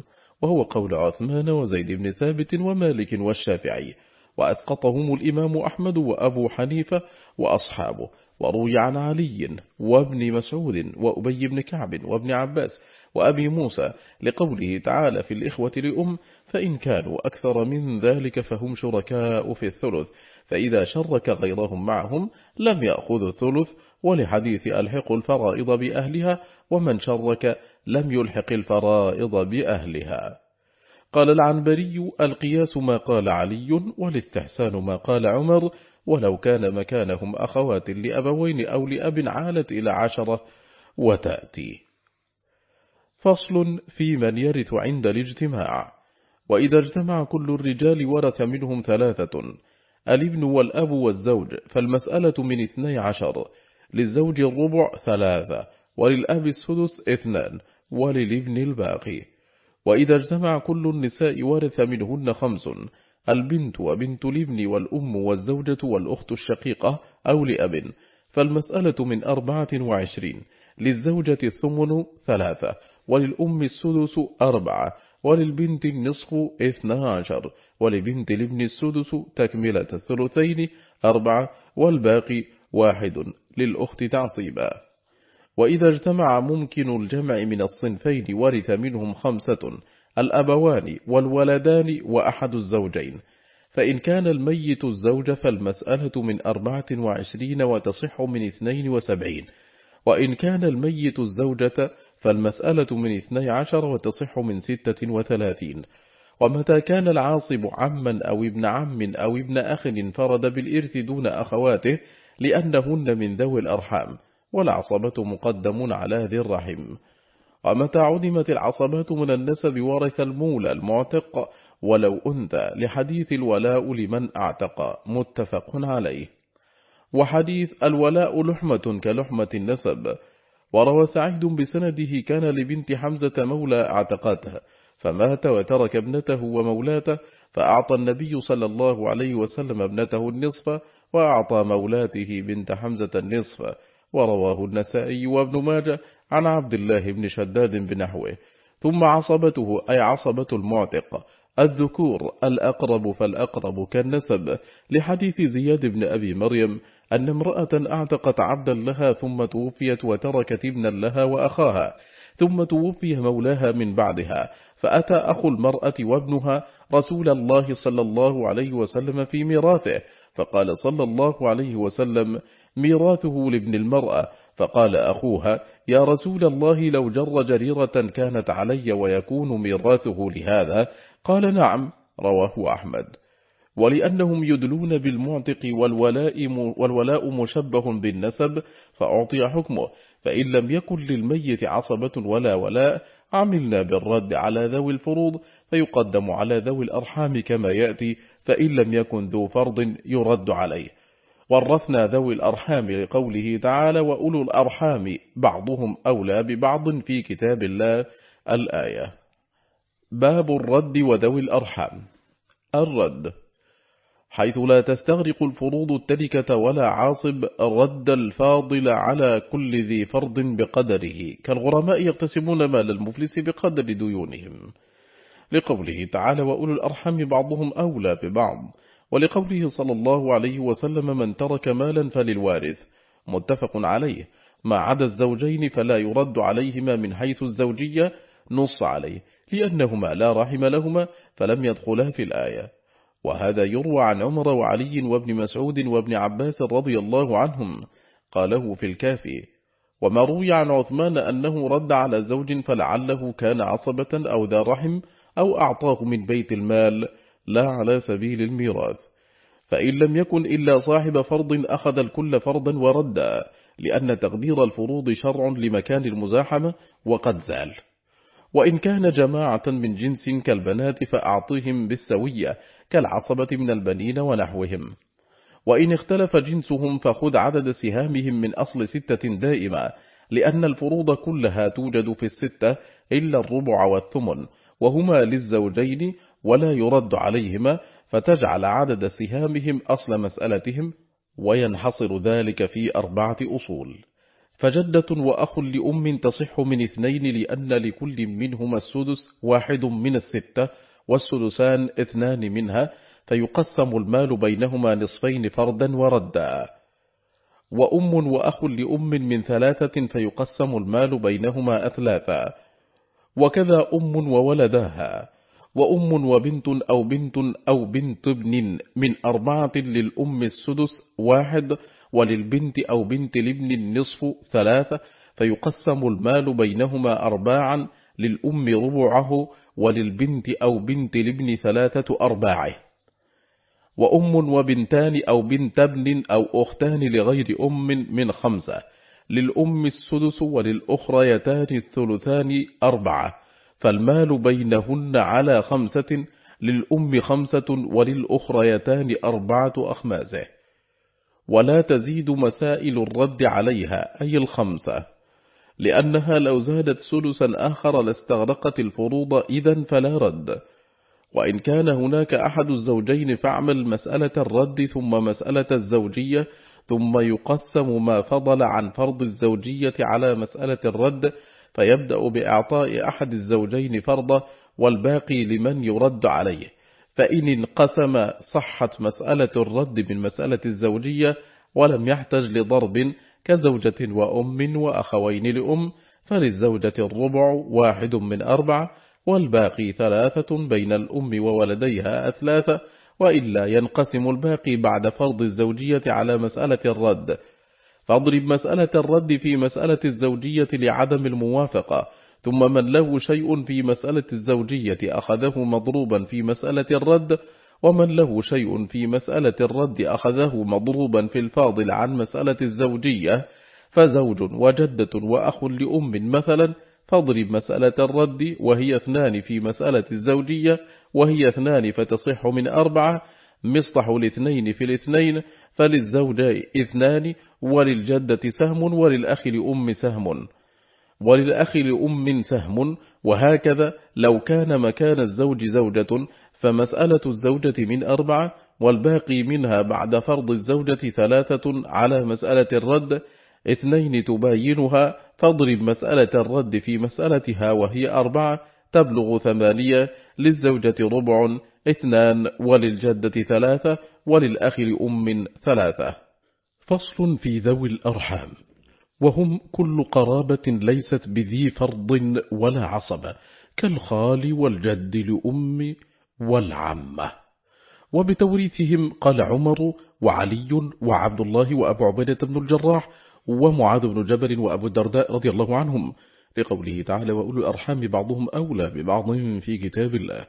وهو قول عثمان وزيد بن ثابت ومالك والشافعي. وأسقطهم الإمام أحمد وأبو حنيفة وأصحابه. وروي عن علي وابن مسعود وأبي بن كعب وابن عباس وأبي موسى لقوله تعالى في الإخوة لأم فإن كانوا أكثر من ذلك فهم شركاء في الثلث. فإذا شرك غيرهم معهم لم يأخذ الثلث ولحديث ألحق الفرائض بأهلها ومن شرك لم يلحق الفرائض بأهلها. قال العنبري القياس ما قال علي والاستحسان ما قال عمر ولو كان مكانهم أخوات لأبوين أو لأب عالت إلى عشرة وتأتي. فصل في من يرث عند الاجتماع. وإذا اجتمع كل الرجال ورث منهم ثلاثة الابن والأب والزوج فالمسألة من اثني عشر. للزوج الربع ثلاثة وللأب السدس اثنان وللابن الباقي. وإذا اجتمع كل النساء ورث منهن خمس البنت وبنت الابن والأم والزوجة والأخت الشقيقة أو لأب. فالمسألة من أربعة وعشرين. للزوجة الثمن ثلاثة وللأم السدس أربعة. وللبنت النصف اثنى عشر ولبنت الابن السدس تكملة الثلثين أربعة والباقي واحد للأخت تعصيبا. وإذا اجتمع ممكن الجمع من الصنفين ورث منهم خمسة الأبوان والولدان وأحد الزوجين. فإن كان الميت الزوج فالمسألة من أربعة وعشرين وتصح من اثنين وسبعين. وإن كان الميت الزوجة فالمسألة من اثني عشر وتصح من ستة وثلاثين. ومتى كان العاصب عما أو ابن عم أو ابن أخ انفرد بالإرث دون أخواته لأنهن من ذوي الأرحام والعصبة مقدم على ذي الرحم. ومتى عدمت العصبات من النسب ورث المولى المعتق ولو أنثى لحديث الولاء لمن أعتق متفق عليه. وحديث الولاء لحمة كلحمة النسب وروى سعيد بسنده كان لبنت حمزة مولى اعتقتها فمات وترك ابنته ومولاته فأعطى النبي صلى الله عليه وسلم ابنته النصف وأعطى مولاته بنت حمزة النصف ورواه النسائي وابن ماجه عن عبد الله بن شداد بنحوه ثم عصبته أي عصبة المعتق. الذكور الأقرب فالأقرب كالنسب. لحديث زياد بن أبي مريم أن امرأة أعتقت عبدا لها ثم توفيت وتركت ابنا لها وأخاها ثم توفي مولاها من بعدها فأتى أخو المرأة وابنها رسول الله صلى الله عليه وسلم في ميراثه فقال صلى الله عليه وسلم ميراثه لابن المرأة. فقال أخوها يا رسول الله لو جر جريرة كانت علي ويكون ميراثه لهذا قال نعم رواه أحمد. ولأنهم يدلون بالمعتق والولاء, والولاء مشبه بالنسب فأعطي حكمه. فإن لم يكن للميت عصبة ولا ولاء عملنا بالرد على ذوي الفروض فيقدم على ذوي الأرحام كما يأتي فإن لم يكن ذو فرض يرد عليه. ورثنا ذوي الأرحام لقوله تعالى وأولو الأرحام بعضهم أولى ببعض في كتاب الله. الآية. باب الرد وذوي الأرحام. الرد. حيث لا تستغرق الفروض التركة ولا عاصب رد الفاضل على كل ذي فرض بقدره. كالغرماء يقتسمون مال المفلس بقدر ديونهم. لقوله تعالى وأولو الأرحام بعضهم أولى ببعض ولقوله صلى الله عليه وسلم من ترك مالا فللوارث متفق عليه. ما عدا الزوجين فلا يرد عليهما من حيث الزوجية نص عليه. لأنهما لا رحم لهما فلم يدخلا في الآية وهذا يروى عن عمر وعلي وابن مسعود وابن عباس رضي الله عنهم قاله في الكافي وما روي عن عثمان أنه رد على زوج فلعله كان عصبة أو ذا رحم أو أعطاه من بيت المال لا على سبيل الميراث فإن لم يكن إلا صاحب فرض أخذ الكل فرضا وردا لأن تقدير الفروض شرع لمكان المزاحمة وقد زال وإن كان جماعة من جنس كالبنات فأعطهم بالسوية كالعصبة من البنين ونحوهم. وإن اختلف جنسهم فخذ عدد سهامهم من أصل ستة دائما لأن الفروض كلها توجد في الستة إلا الربع والثمن وهما للزوجين ولا يرد عليهما فتجعل عدد سهامهم أصل مسألتهم وينحصر ذلك في أربعة أصول. فجدة وأخ لأم تصح من اثنين لأن لكل منهما السدس واحد من الستة والسدسان اثنان منها فيقسم المال بينهما نصفين فردا وردا. وأم وأخ لأم من ثلاثة فيقسم المال بينهما أثلاثا. وكذا أم وولداها. وأم وبنت أو بنت أو بنت ابن من أربعة للأم السدس واحد وللبنت أو بنت الابن النصف ثلاثة فيقسم المال بينهما أرباعا للأم ربعه وللبنت أو بنت الابن ثلاثة أرباعه. وأم وبنتان أو بنت ابن أو أختان لغير أم من خمسة للأم السدس وللأخريتان الثلثان أربعة. فالمال بينهن على خمسة للأم خمسة وللأخريتان أربعة أخماسه. ولا تزيد مسائل الرد عليها أي الخمسة. لأنها لو زادت سلسا آخر لاستغرقت الفروض إذا فلا رد. وإن كان هناك أحد الزوجين فاعمل مسألة الرد ثم مسألة الزوجية ثم يقسم ما فضل عن فرض الزوجية على مسألة الرد فيبدأ بإعطاء أحد الزوجين فرضه والباقي لمن يرد عليه. فإن انقسم صحت مسألة الرد من مسألة الزوجية ولم يحتج لضرب كزوجة وأم وأخوين لأم فللزوجة الربع واحد من أربعة والباقي ثلاثة بين الأم وولديها أثلاثة وإلا ينقسم الباقي بعد فرض الزوجية على مسألة الرد. فاضرب مسألة الرد في مسألة الزوجية لعدم الموافقة ثم من له شيء في مسألة الزوجية أخذه مضروبا في مسألة الرد ومن له شيء في مسألة الرد أخذه مضروبا في الفاضل عن مسألة الزوجية فزوج وجدة وأخ لأم مثلا فاضرب مسألة الرد وهي اثنان في مسألة الزوجية وهي اثنان فتصح من أربعة مصطح الاثنين في الاثنين فللزوج اثنان وللجدة سهم وللأخ لأم سهم. وللأخ لأم سهم وهكذا لو كان مكان الزوج زوجة فمسألة الزوجة من أربعة والباقي منها بعد فرض الزوجة ثلاثة على مسألة الرد اثنين تباينها فاضرب مسألة الرد في مسألتها وهي أربعة تبلغ ثمانية للزوجة ربع اثنان وللجدة ثلاثة وللأخ لأم ثلاثة. فصل في ذوي الأرحام. وهم كل قرابة ليست بذي فرض ولا عصبة كالخال والجد لأم والعمة. وبتوريثهم قال عمر وعلي وعبد الله وأبو عبيدة بن الجراح ومعاذ بن جبل وأبو الدرداء رضي الله عنهم. لقوله تعالى وأولو الأرحام بعضهم أولى ببعض في كتاب الله.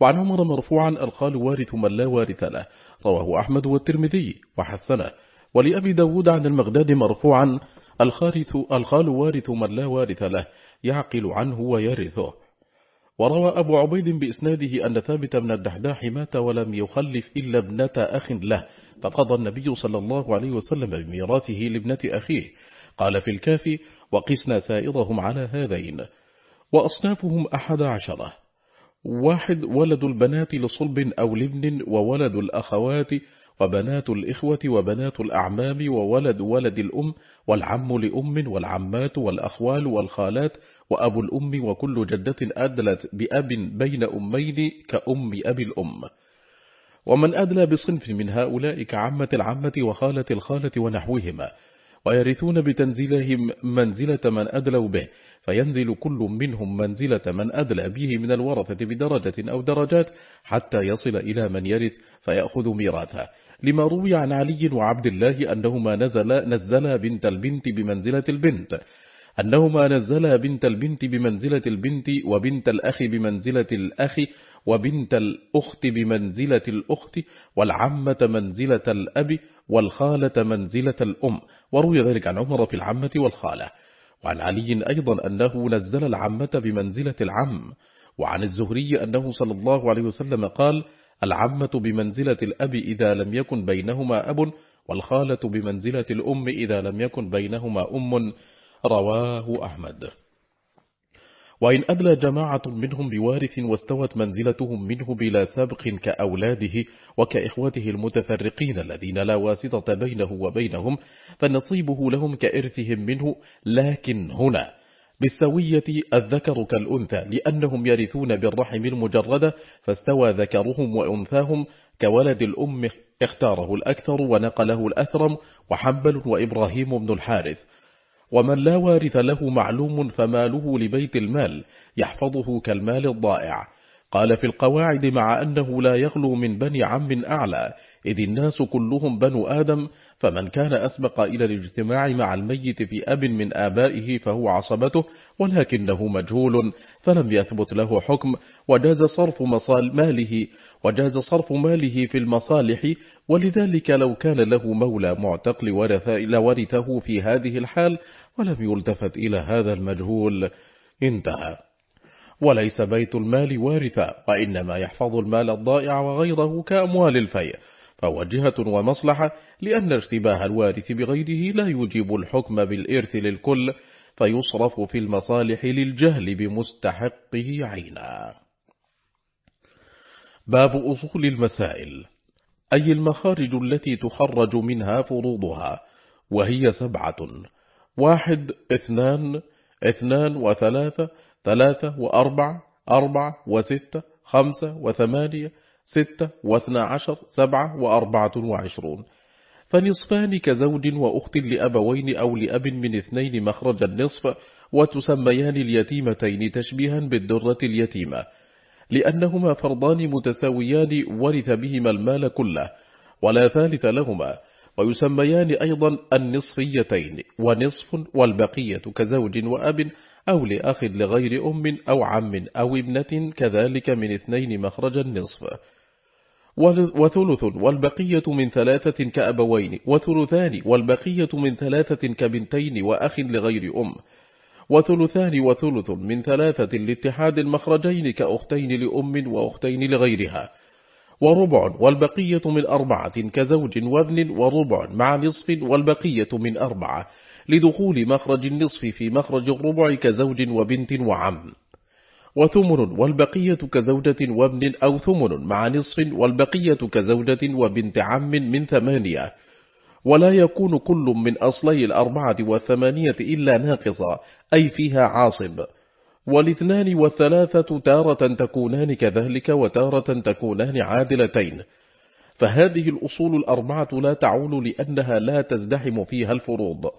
وعن عمر مرفوعا الخال وارث من لا وارث له. رواه أحمد والترمذي وحسنه. ولأبي داود عن المغداد مرفوعا الخارث الخال وارث من لا وارث له يعقل عنه ويرثه. وروى أبو عبيد بإسناده أن ثابت بن الدحداح مات ولم يخلف إلا ابنة أخ له. فقضى النبي صلى الله عليه وسلم بميراثه لابنة أخيه. قال في الكافي وقسنا سائرهم على هذين وأصنافهم أحد عشرة واحد ولد البنات لصلب أو لبن وولد الأخوات وبنات الإخوة وبنات الأعمام وولد ولد الأم والعم لأم والعمات والأخوال والخالات وأبو الأم وكل جدة أدلت بأب بين أمين كأم أبي الأم. ومن أدلى بصنف من هؤلاء كعمة العمة وخالة الخالة ونحوهما. ويرثون بتنزيلهم منزلة من أدلوا به فينزل كل منهم منزلة من أدلى به من الورثة بدرجة أو درجات حتى يصل إلى من يرث فيأخذ ميراثه. لما روي عن علي وعبد الله أنهما نزل نزلا بنت البنت بمنزلة البنت. أنهما نزلا بنت البنت بمنزلة البنت وبنت الأخ بمنزلة الأخ وبنت الأخت بمنزلة الأخت والعمة منزلة الأب والخالة منزلة الأم. وروي ذلك عن عمر في العمة والخالة. وعن علي أيضا أنه نزل العمة بمنزلة العم وعن الزهري أنه صلى الله عليه وسلم قال العمة بمنزلة الأب إذا لم يكن بينهما أب والخالة بمنزلة الأم إذا لم يكن بينهما أم. رواه أحمد. وإن أدلى جماعة منهم بوارث واستوت منزلتهم منه بلا سابق كأولاده وكإخوته المتفرقين الذين لا واسطة بينه وبينهم فنصيبه لهم كإرثهم منه. لكن هنا بالسوية الذكر كالأنثى لأنهم يرثون بالرحم المجردة فاستوى ذكرهم وأنثاهم كولد الأم اختاره الأكثر ونقله الأثرم وحنبل وإبراهيم بن الحارث. ومن لا وارث له معلوم فماله لبيت المال يحفظه كالمال الضائع. قال في القواعد مع أنه لا يغلو من بني عم أعلى إذ الناس كلهم بنو آدم فمن كان أسبق إلى الاجتماع مع الميت في أب من آبائه فهو عصبته ولكنه مجهول فلم يثبت له حكم وجاز صرف مصال ماله وجاز صرف ماله في المصالح ولذلك لو كان له مولى معتق لورثه في هذه الحال ولم يلتفت إلى هذا المجهول. انتهى. وليس بيت المال وارثا وإنما يحفظ المال الضائع وغيره كأموال الفيء. فهو جهة ومصلحة لأن اشتباه الوارث بغيره لا يجيب الحكم بالإرث للكل فيصرف في المصالح للجهل بمستحقه عينا. باب أصول المسائل. أي المخارج التي تخرج منها فروضها؟ وهي سبعة. واحد اثنان اثنان وثلاثة ثلاثة وأربع أربع وستة خمسة وثمانية ستة واثنى عشر سبعة وأربعة وعشرون. فنصفان كزوج وأخت لأبوين أو لأب من اثنين مخرج النصف وتسميان اليتيمتين تشبيها بالدرة اليتيمة. لأنهما فرضان متساويان ورث بهما المال كله ولا ثالث لهما. ويسميان أيضا النصفيتين ونصف والبقية كزوج وأب أو لأخ لغير أم أو عم أو ابنة كذلك من اثنين مخرج النصف. وثلث والبقية من ثلاثة كأبوين وثلثان والبقية من ثلاثة كبنتين وأخ لغير أم. وثلثان وثلث من ثلاثة لاتحاد المخرجين كأختين لأم وأختين لغيرها. وربع والبقية من أربعة كزوج وابن وربع مع نصف والبقية من أربعة لدخول مخرج النصف في مخرج الربع كزوج وبنت وعم. وثمن والبقية كزوجة وابن أو ثمن مع نصف والبقية كزوجة وبنت عم من ثمانية. ولا يكون كل من أصلي الأربعة والثمانية إلا ناقصا أي فيها عاصب. والاثنان والثلاثة تارة تكونان كذلك وتارة تكونان عادلتين. فهذه الأصول الأربعة لا تعول لأنها لا تزدحم فيها الفروض.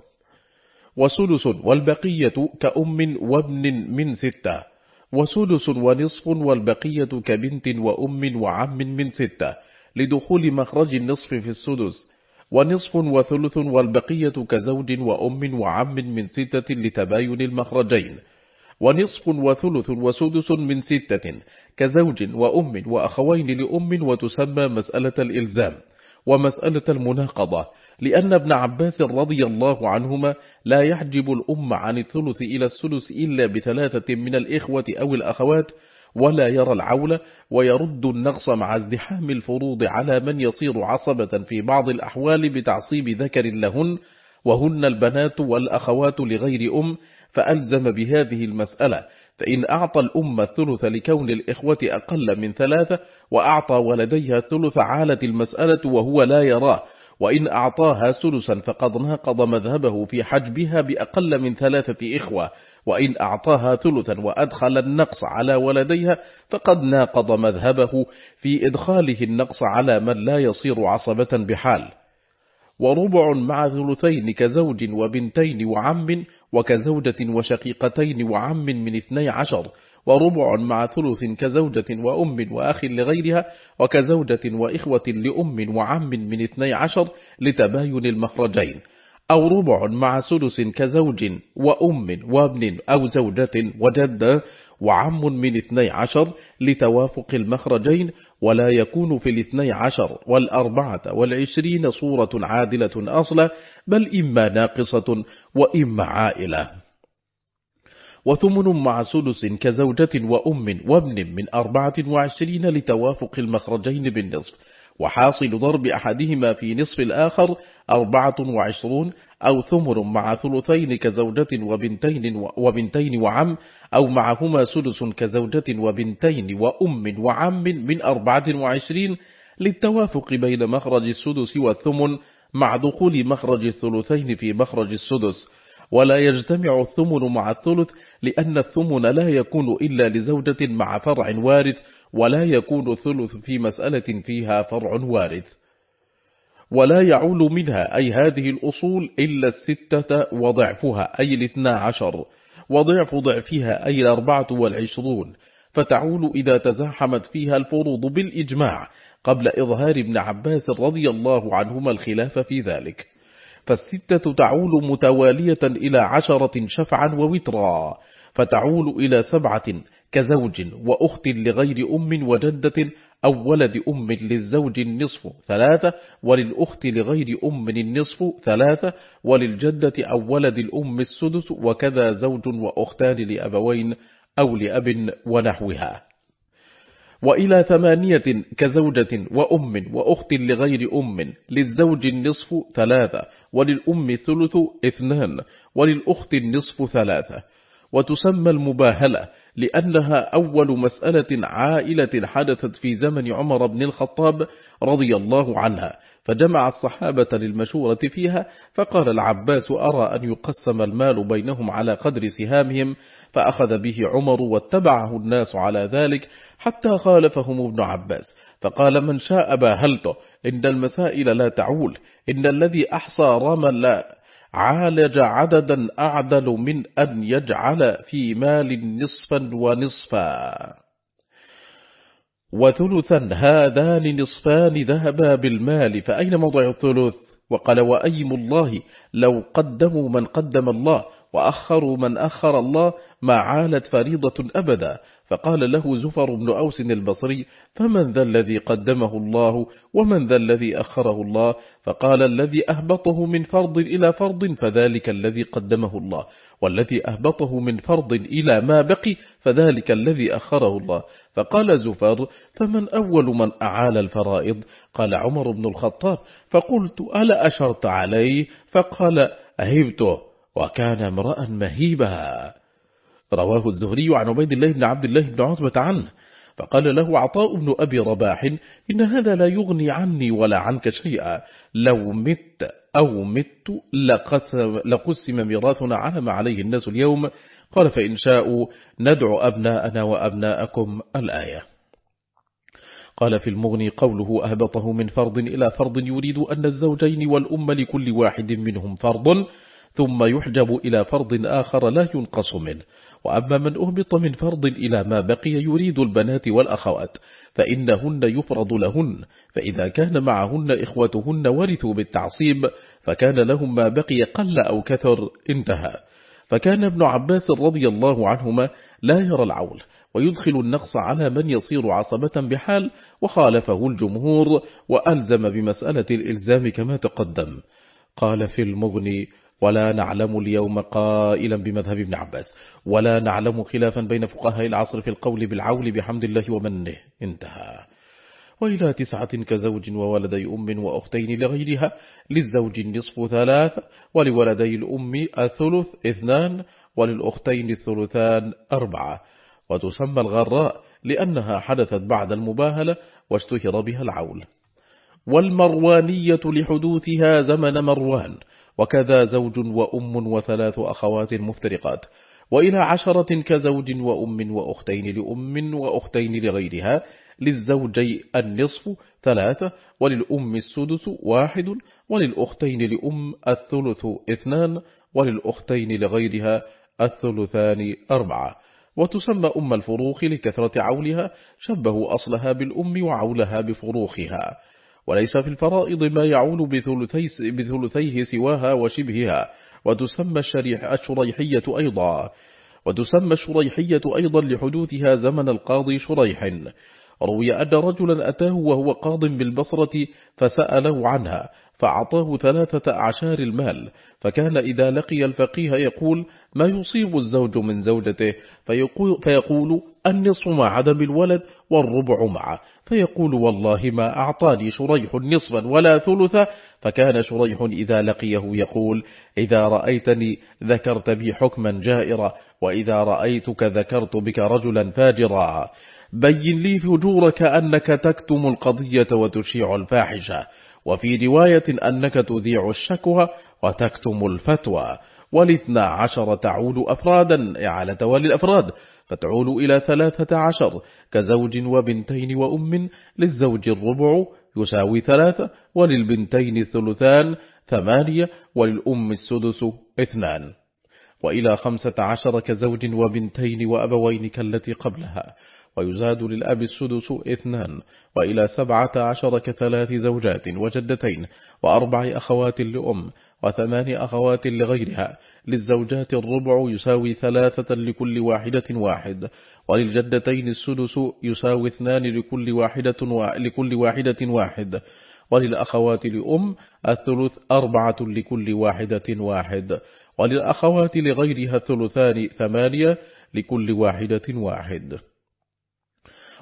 وسدس والبقية كأم وابن من ستة. وسدس ونصف والبقية كبنت وأم وعم من ستة لدخول مخرج النصف في السدس ونصف وثلث والبقية كزوج وأم وعم من ستة لتباين المخرجين ونصف وثلث وسدس من ستة كزوج وأم وأخوين لأم وتسمى مسألة الإلزام ومسألة المناقضة لأن ابن عباس رضي الله عنهما لا يحجب الأم عن الثلث إلى الثلث إلا بثلاثة من الإخوة أو الأخوات ولا يرى العول ويرد النقص مع ازدحام الفروض على من يصير عصبة في بعض الأحوال بتعصيب ذكر لهن وهن البنات والأخوات لغير أم فألزم بهذه المسألة. فإن أعطى الأم الثلث لكون الإخوة أقل من ثلاثة وأعطى ولديها الثلث عالت المسألة وهو لا يراه. وإن أعطاها سلسا فقد ناقض مذهبه في حجبها بأقل من ثلاثة إخوة. وإن أعطاها ثلثا وأدخل النقص على ولديها فقد ناقض مذهبه في إدخاله النقص على من لا يصير عصبة بحال. وربع مع ثلثين كزوج وبنتين وعم وكزوجة وشقيقتين وعم من اثني عشر. وربع مع ثلث كزوجة وأم وأخ لغيرها وكزوجة وإخوة لأم وعم من اثني عشر لتباين المخرجين. أو ربع مع سدس كزوج وأم وابن أو زوجة وجدة وعم من اثني عشر لتوافق المخرجين ولا يكون في الاثني عشر والأربعة والعشرين صورة عادلة أصلا بل إما ناقصة وإما عائلة. وثمن مع سدس كزوجة وأم وابن من أربعة وعشرين لتوافق المخرجين بالنصف وحاصل ضرب أحدهما في نصف الآخر أربعة وعشرون أو ثمر مع ثلثين كزوجة وبنتين, وبنتين وعم أو معهما سدس كزوجة وبنتين وأم وعم من أربعة وعشرين للتوافق بين مخرج السدس والثمن مع دخول مخرج الثلثين في مخرج السدس. ولا يجتمع الثمن مع الثلث لأن الثمن لا يكون إلا لزوجة مع فرع وارث ولا يكون الثلث في مسألة فيها فرع وارث. ولا يعول منها أي هذه الأصول إلا الستة وضعفها أي الاثنى عشر وضعف ضعفها أي الأربعة والعشرون. فتعول إذا تزاحمت فيها الفروض بالإجماع قبل إظهار ابن عباس رضي الله عنهما الخلاف في ذلك. فالستة تعول متوالية إلى عشرة شفعا ووترا فتعول إلى سبعة كزوج وأخت لغير أم وجدة أو ولد أم للزوج النصف ثلاثة وللأخت لغير أم النصف ثلاثة وللجدة أو ولد الأم السدس وكذا زوج وأختان لأبوين أو لأب ونحوها. وإلى ثمانية كزوجة وأم وأخت لغير أم للزوج النصف ثلاثة وللأم الثلث اثنان وللأخت النصف ثلاثة. وتسمى المباهلة لأنها أول مسألة عائلة حدثت في زمن عمر بن الخطاب رضي الله عنها فجمع الصحابة للمشورة فيها فقال العباس أرى أن يقسم المال بينهم على قدر سهامهم فأخذ به عمر واتبعه الناس على ذلك حتى خالفهم ابن عباس. فقال من شاء باهلته إن المسائل لا تعول إن الذي أحصى رمى عالج عددا أعدل من أن يجعل في مال نصفا ونصفا. وثلثا هذان نصفان ذهبا بالمال فأين موضع الثلث؟ وقال وأيم الله لو قدموا من قدم الله وأخروا من أخر الله ما عالت فريضة أبدا. فقال له زفر بن أوس البصري فمن ذا الذي قدمه الله ومن ذا الذي أخره الله؟ فقال الذي أهبطه من فرض إلى فرض فذلك الذي قدمه الله. والذي أهبطه من فرض إلى ما بقي فذلك الذي أخره الله. فقال زفر فمن أول من أعال الفرائض؟ قال عمر بن الخطاب فقلت ألا أشرت عليه؟ فقال أهبته. وكان امرأ مهيبا رواه الزهري عن عبيد الله بن عبد الله بن عصبة عنه فقال له عطاء بن أبي رباح إن هذا لا يغني عني ولا عنك شيئا لو مت أو مت لقسم, لقسم ميراثنا على ما عليه الناس اليوم قال فإن شاءوا ندعو أبناءنا وأبناءكم الآية. قال في المغني قوله أهبطه من فرض إلى فرض يريد أن الزوجين والأم لكل واحد منهم فرض. ثم يحجب إلى فرض آخر لا ينقص منه. وأما من أهبط من فرض إلى ما بقي يريد البنات والأخوات فإنهن يفرض لهن فإذا كان معهن إخوتهن ورثوا بالتعصيب فكان لهم ما بقي قل أو كثر انتهى. فكان ابن عباس رضي الله عنهما لا يرى العول ويدخل النقص على من يصير عصبة بحال وخالفه الجمهور وألزم بمسألة الإلزام كما تقدم. قال في المغني ولا نعلم اليوم قائلا بمذهب ابن عباس ولا نعلم خلافا بين فقهاء العصر في القول بالعول بحمد الله ومنه. انتهى. وإلى تسعة كزوج وولدي أم وأختين لغيرها للزوج النصف ثلاث ولولدي الأم الثلث اثنان وللأختين الثلثان أربعة. وتسمى الغراء لأنها حدثت بعد المباهلة واشتهر بها العول. والمروانية لحدوثها زمن مروان وكذا زوج وأم وثلاث أخوات مفترقات. وإلى عشرة كزوج وأم وأختين لأم وأختين لغيرها للزوجي النصف ثلاثة وللأم السدس واحد وللأختين لأم الثلث اثنان وللأختين لغيرها الثلثان أربعة. وتسمى أم الفروخ لكثرة عولها شبه أصلها بالأم وعولها بفروخها. وليس في الفرائض ما يعول بثلثيه سواها وشبهها. وتسمى الشريحية أيضا. وتسمى الشريحية أيضا لحدوثها زمن القاضي شريح. روي أن رجلا أتاه وهو قاض بالبصرة فسأله عنها فأعطاه ثلاثة أعشار المال. فكان إذا لقي الفقيه يقول ما يصيب الزوج من زوجته؟ فيقول, فيقول النصف مع عدم الولد والربع معه فيقول والله ما أعطاني شريح نصفا ولا ثلثا فكان شريح إذا لقيه يقول إذا رأيتني ذكرت بي حكما جائرا وإذا رأيتك ذكرت بك رجلا فاجرا. بين لي فجورك أنك تكتم القضية وتشيع الفاحشة وفي رواية أنك تذيع الشكوى وتكتم الفتوى. والاثنى عشر تعول أفرادا توالي الأفراد فتعول إلى ثلاثة عشر كزوج وبنتين وأم للزوج الربع يساوي ثلاثة وللبنتين الثلثان ثمانية وللأم السدس اثنان. وإلى خمسة عشر كزوج وبنتين وأبوين كالتي قبلها ويزاد للأب السدس اثنان. وإلى سبعة عشر كثلاث زوجات وجدتين وأربع أخوات لأم. وثمان أخوات لغيرها للزوجات الربع يساوي ثلاثة لكل واحدة واحد وللجدتين السدس يساوي اثنان لكل واحدة, لكل واحدة واحد وللأخوات لأم الثلث أربعة لكل واحدة واحد وللأخوات لغيرها الثلثان ثمانية لكل واحدة واحد.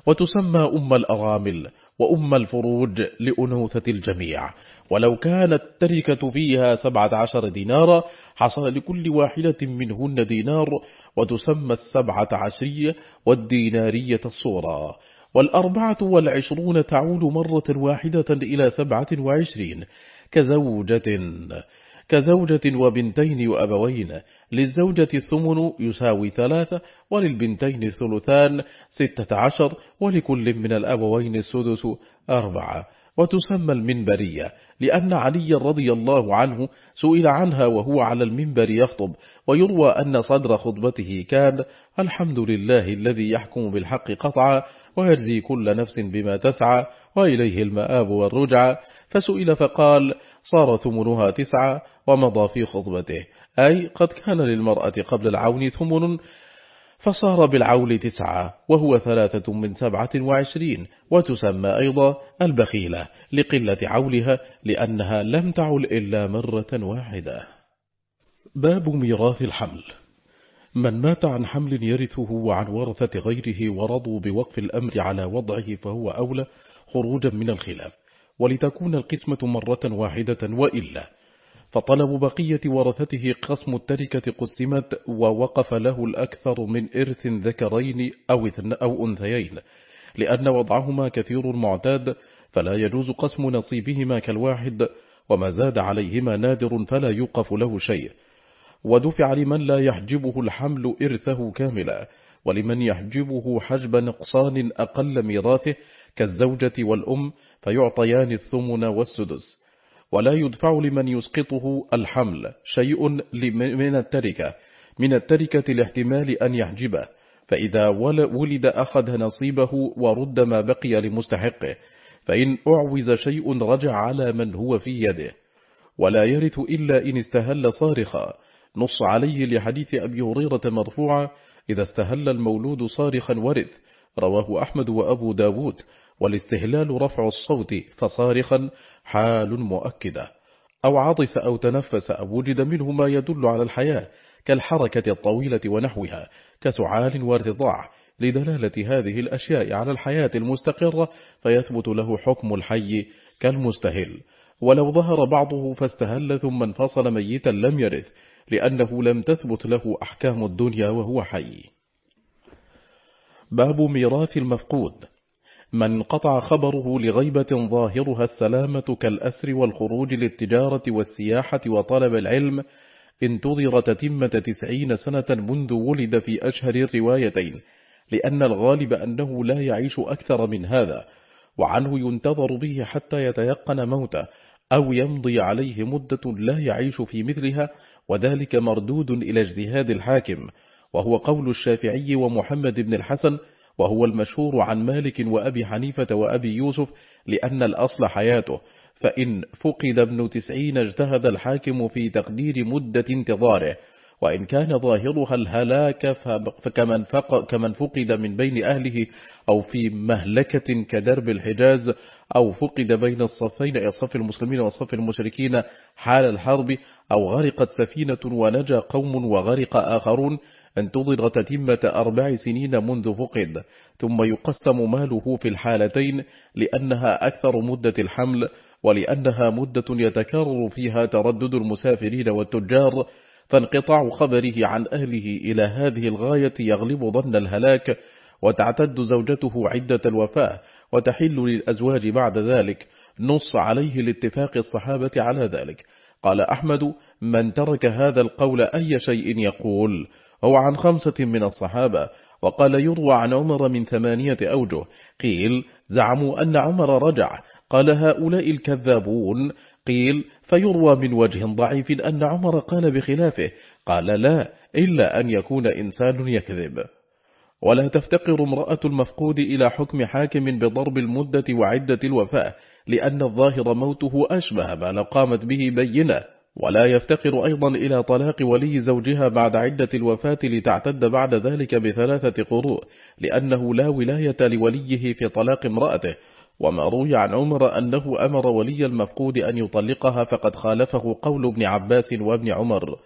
وتسمى أم الأرامل وأم الفروج لأنوثة الجميع. ولو كانت تركة فيها سبعة عشر دينارا حصل لكل واحدة منهن دينار وتسمى السبعة عشرية والدينارية الصورة والأربعة والعشرون تعود مرة واحدة إلى سبعة وعشرين. كزوجة كزوجة وبنتين وأبوين. للزوجة الثمن يساوي ثلاثة وللبنتين الثلثان ستة عشر ولكل من الأبوين السدس أربعة. وتسمى المنبرية لأن علي رضي الله عنه سئل عنها وهو على المنبر يخطب ويروى أن صدر خطبته كان الحمد لله الذي يحكم بالحق قطعا ويجزي كل نفس بما تسعى وإليه المآب والرجع فسئل فقال صار ثمنها تسعة ومضى في خطبته أي قد كان للمرأة قبل العون ثمن فصار بالعول تسعة وهو ثلاثة من سبعة وعشرين وتسمى أيضا البخيلة لقلة عولها لأنها لم تعل إلا مرة واحدة. باب ميراث الحمل. من مات عن حمل يرثه وعن ورثة غيره ورضوا بوقف الأمر على وضعه فهو أولى خروجا من الخلاف. ولتكون القسمة مرة واحدة وإلا. فطلب بقية ورثته قسم التركة قسمت ووقف له الأكثر من إرث ذكرين أو, أو أنثيين لأن وضعهما كثير معتاد فلا يجوز قسم نصيبهما كالواحد وما زاد عليهما نادر فلا يوقف له شيء. ودفع لمن لا يحجبه الحمل إرثه كاملا ولمن يحجبه حجب نقصان أقل ميراثه كالزوجة والأم فيعطيان الثمن والسدس. ولا يدفع لمن يسقطه الحمل شيء من التركة من التركة لاحتمال أن يحجبه. فإذا ولد أخذ نصيبه ورد ما بقي لمستحقه فإن أعوز شيء رجع على من هو في يده. ولا يرث إلا إن استهل صارخا. نص عليه لحديث أبي هريرة مرفوعا إذا استهل المولود صارخا ورث. رواه أحمد وأبو داود. والاستهلال رفع الصوت فصارخا حال مؤكدة. أو عطس أو تنفس أو وجد منه ما يدل على الحياة كالحركة الطويلة ونحوها كسعال وارتضاع لدلالة هذه الأشياء على الحياة المستقرة فيثبت له حكم الحي كالمستهل. ولو ظهر بعضه فاستهل ثم انفصل ميتا لم يرث لأنه لم تثبت له أحكام الدنيا وهو حي. باب ميراث المفقود. من قطع خبره لغيبة ظاهرها السلامة كالأسر والخروج للتجارة والسياحة وطلب العلم انتظر تتمة تسعين سنة منذ ولد في أشهر الروايتين لأن الغالب أنه لا يعيش أكثر من هذا وعنه ينتظر به حتى يتيقن موته أو يمضي عليه مدة لا يعيش في مثلها وذلك مردود إلى اجتهاد الحاكم وهو قول الشافعي ومحمد بن الحسن وهو المشهور عن مالك وأبي حنيفة وأبي يوسف لأن الأصل حياته فإن فقد ابن تسعين اجتهد الحاكم في تقدير مدة انتظاره وإن كان ظاهرها الهلاك فكمن كمن فقد من بين أهله أو في مهلكة كدرب الحجاز أو فقد بين الصفين أي صف المسلمين وصف المشركين حال الحرب أو غرقت سفينة ونجا قوم وغرق آخرون انتظر تتمة أربع سنين منذ فقد ثم يقسم ماله في الحالتين لأنها أكثر مدة الحمل ولأنها مدة يتكرر فيها تردد المسافرين والتجار فانقطاع خبره عن أهله إلى هذه الغاية يغلب ظن الهلاك وتعتد زوجته عدة الوفاة وتحل للأزواج بعد ذلك نص عليه لاتفاق الصحابة على ذلك. قال أحمد من ترك هذا القول أي شيء يقول؟ هو عن خمسة من الصحابة. وقال يروى عن عمر من ثمانية أوجه. قيل زعموا أن عمر رجع. قال هؤلاء الكذابون. قيل فيروى من وجه ضعيف أن عمر قال بخلافه. قال لا إلا أن يكون إنسان يكذب. ولا تفتقر امرأة المفقود إلى حكم حاكم بضرب المدة وعدة الوفاة لأن الظاهر موته أشبه ما لقامت به بينة. ولا يفتقر أيضا إلى طلاق ولي زوجها بعد عدة الوفاة لتعتد بعد ذلك بثلاثة قروء لأنه لا ولاية لوليه في طلاق امرأته. وما روي عن عمر أنه أمر ولي المفقود أن يطلقها فقد خالفه قول ابن عباس وابن عمر.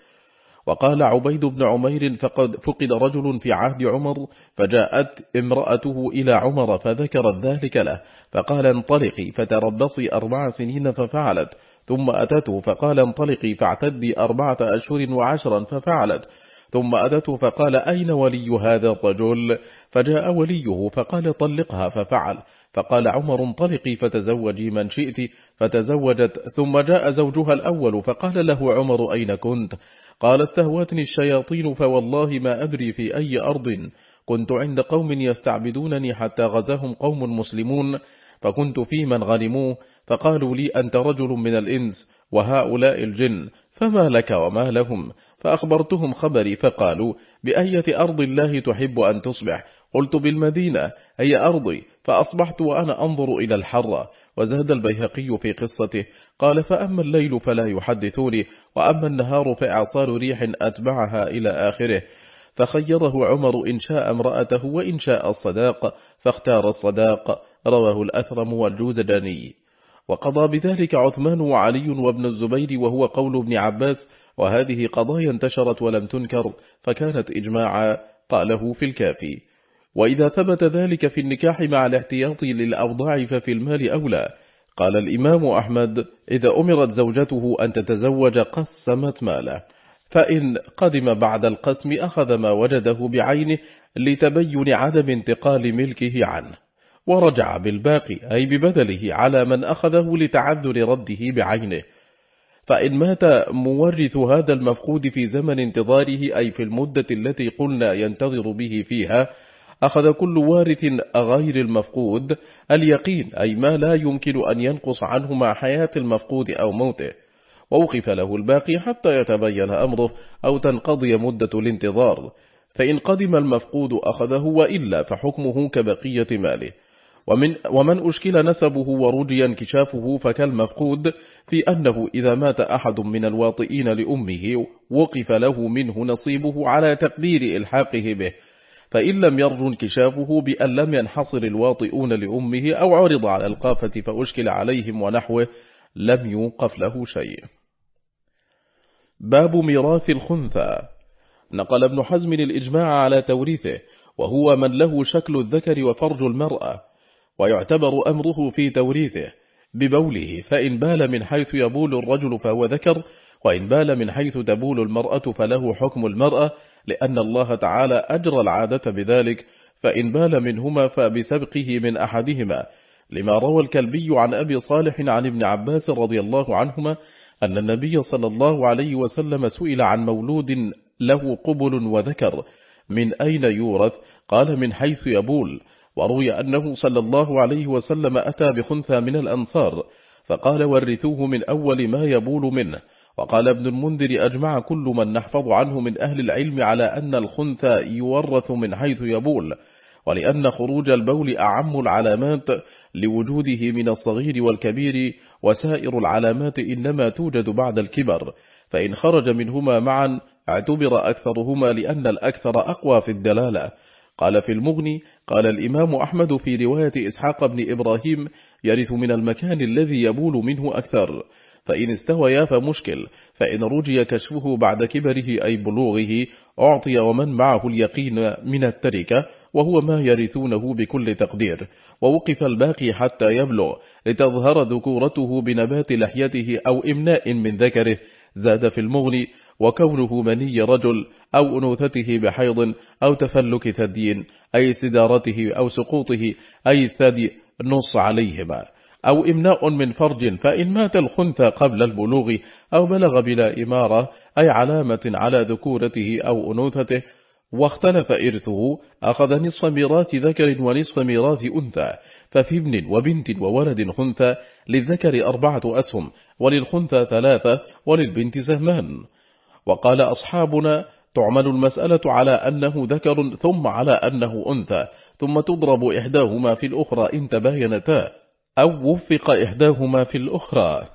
وقال عبيد بن عمير فقد فقد رجل في عهد عمر فجاءت امرأته إلى عمر فذكرت ذلك له فقال انطلقي فتربصي أربع سنين ففعلت. ثم أتته فقال انطلقي فاعتدي أربعة أشهر وعشرا ففعلت. ثم أتته فقال أين ولي هذا الرجل؟ فجاء وليه فقال طلقها ففعل. فقال عمر انطلقي فتزوجي من شئت. فتزوجت ثم جاء زوجها الأول فقال له عمر أين كنت؟ قال استهوتني الشياطين فوالله ما أدري في أي أرض. كنت عند قوم يستعبدونني حتى غزاهم قوم مسلمون. فكنت في من غنموه فقالوا لي أنت رجل من الإنس وهؤلاء الجن فما لك وما لهم؟ فأخبرتهم خبري فقالوا بأية أرض الله تحب أن تصبح؟ قلت بالمدينة أي أرضي؟ فأصبحت وأنا أنظر إلى الحرة وزاد البيهقي في قصته قال فأما الليل فلا يحدثوني وأما النهار فإعصار ريح أتبعها إلى آخره. فخيره عمر إن شاء امرأته وإن شاء الصداق فاختار الصداق. رواه الأثرم والجوزجاني وقضى بذلك عثمان وعلي وابن الزبير وهو قول ابن عباس وهذه قضايا انتشرت ولم تنكر فكانت إجماعا قاله في الكافي وإذا ثبت ذلك في النكاح مع الاحتياط للأوضاع ففي المال أولى. قال الإمام أحمد إذا أمرت زوجته أن تتزوج قسمت ماله. فإن قدم بعد القسم أخذ ما وجده بعينه لتبين عدم انتقال ملكه عنه. ورجع بالباقي أي ببدله على من أخذه لتعذر رده بعينه. فإن مات مورث هذا المفقود في زمن انتظاره أي في المدة التي قلنا ينتظر به فيها أخذ كل وارث غير المفقود اليقين أي ما لا يمكن أن ينقص عنه مع حياة المفقود أو موته. ووقف له الباقي حتى يتبين أمره أو تنقضي مدة الانتظار. فإن قدم المفقود أخذه وإلا فحكمه كبقية ماله. ومن, ومن أشكل نسبه ورجي انكشافه فكالمفقود في أنه إذا مات أحد من الواطئين لأمه وقف له منه نصيبه على تقدير إلحاقه به فإن لم يرجو انكشافه بأن لم ينحصر الواطئون لأمه أو عرض على القافة فأشكل عليهم ونحوه لم يوقف له شيء. باب ميراث الخنثى. نقل ابن حزم الإجماع على توريثه وهو من له شكل الذكر وفرج المرأة ويعتبر أمره في توريثه ببوله فإن بال من حيث يبول الرجل فهو ذكر وإن بال من حيث تبول المرأة فله حكم المرأة لأن الله تعالى أجرى العادة بذلك فإن بال منهما فبسبقه من أحدهما. لما روى الكلبي عن أبي صالح عن ابن عباس رضي الله عنهما أن النبي صلى الله عليه وسلم سئل عن مولود له قبل وذكر من أين يورث؟ قال من حيث يبول. وروي أنه صلى الله عليه وسلم أتى بخنثى من الأنصار فقال ورثوه من أول ما يبول منه. وقال ابن المنذر أجمع كل من نحفظ عنه من أهل العلم على أن الخنثى يورث من حيث يبول ولأن خروج البول أعم العلامات لوجوده من الصغير والكبير وسائر العلامات إنما توجد بعد الكبر. فإن خرج منهما معا اعتبر أكثرهما لأن الأكثر أقوى في الدلالة. قال في المغني قال الإمام أحمد في رواية إسحاق بن إبراهيم يرث من المكان الذي يبول منه أكثر. فإن استويا فمشكل فإن رجي كشفه بعد كبره أي بلوغه أعطي ومن معه اليقين من التركة وهو ما يرثونه بكل تقدير. ووقف الباقي حتى يبلغ لتظهر ذكورته بنبات لحيته أو إمناء من ذكره. زاد في المغني وكونه مني رجل أو أنوثته بحيض أو تفلك ثدي أي استدارته أو سقوطه أي الثدي نص عليهما. أو إمناء من فرج فإن مات الخنثى قبل البلوغ أو بلغ بلا إمارة أي علامة على ذكورته أو أنوثته واختلف إرثه أخذ نصف ميراث ذكر ونصف ميراث أنثى. ففي ابن وبنت وولد خنثى للذكر أربعة أسهم وللخنثى ثلاثة وللبنت سهمان. وقال أصحابنا تعمل المسألة على أنه ذكر ثم على أنه أنثى ثم تضرب إحداهما في الأخرى إن تباينتا أو وفق إحداهما في الأخرى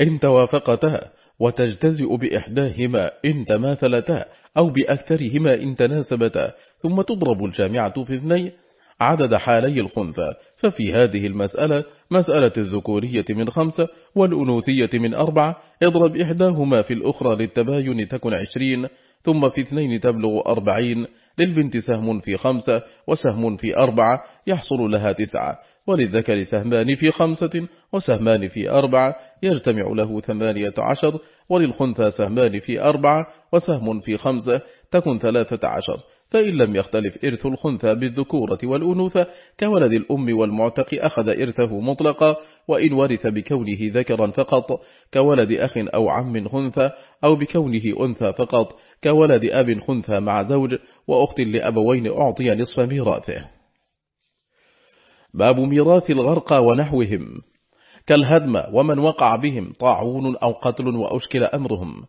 إن توافقتا وتجتزئ بإحداهما إن تماثلتا أو بأكثرهما إن تناسبتا ثم تضرب الجامعة في اثنين عدد حالي الخنثى ففي هذه المسألة مسألة الذكورية من خمسة والأنوثية من أربعة اضرب إحداهما في الأخرى للتباين تكن عشرين ثم في اثنين تبلغ أربعين للبنت سهم في خمسة وسهم في أربعة يحصل لها تسعة وللذكر سهمان في خمسة وسهمان في أربعة يجتمع له ثمانية عشر وللخنثى سهمان في أربعة وسهم في خمسة تكن ثلاثة عشر. فإن لم يختلف إرث الخنثى بالذكورة والأنوثة كولد الأم والمعتق أخذ إرثه مطلقا وإن ورث بكونه ذكرا فقط كولد أخ أو عم خنثى أو بكونه أنثى فقط كولد أب خنثى مع زوج وأخت لأبوين أعطي نصف ميراثه. باب ميراث الغرقى ونحوهم. كالهدم ومن وقع بهم طاعون أو قتل وأشكل أمرهم.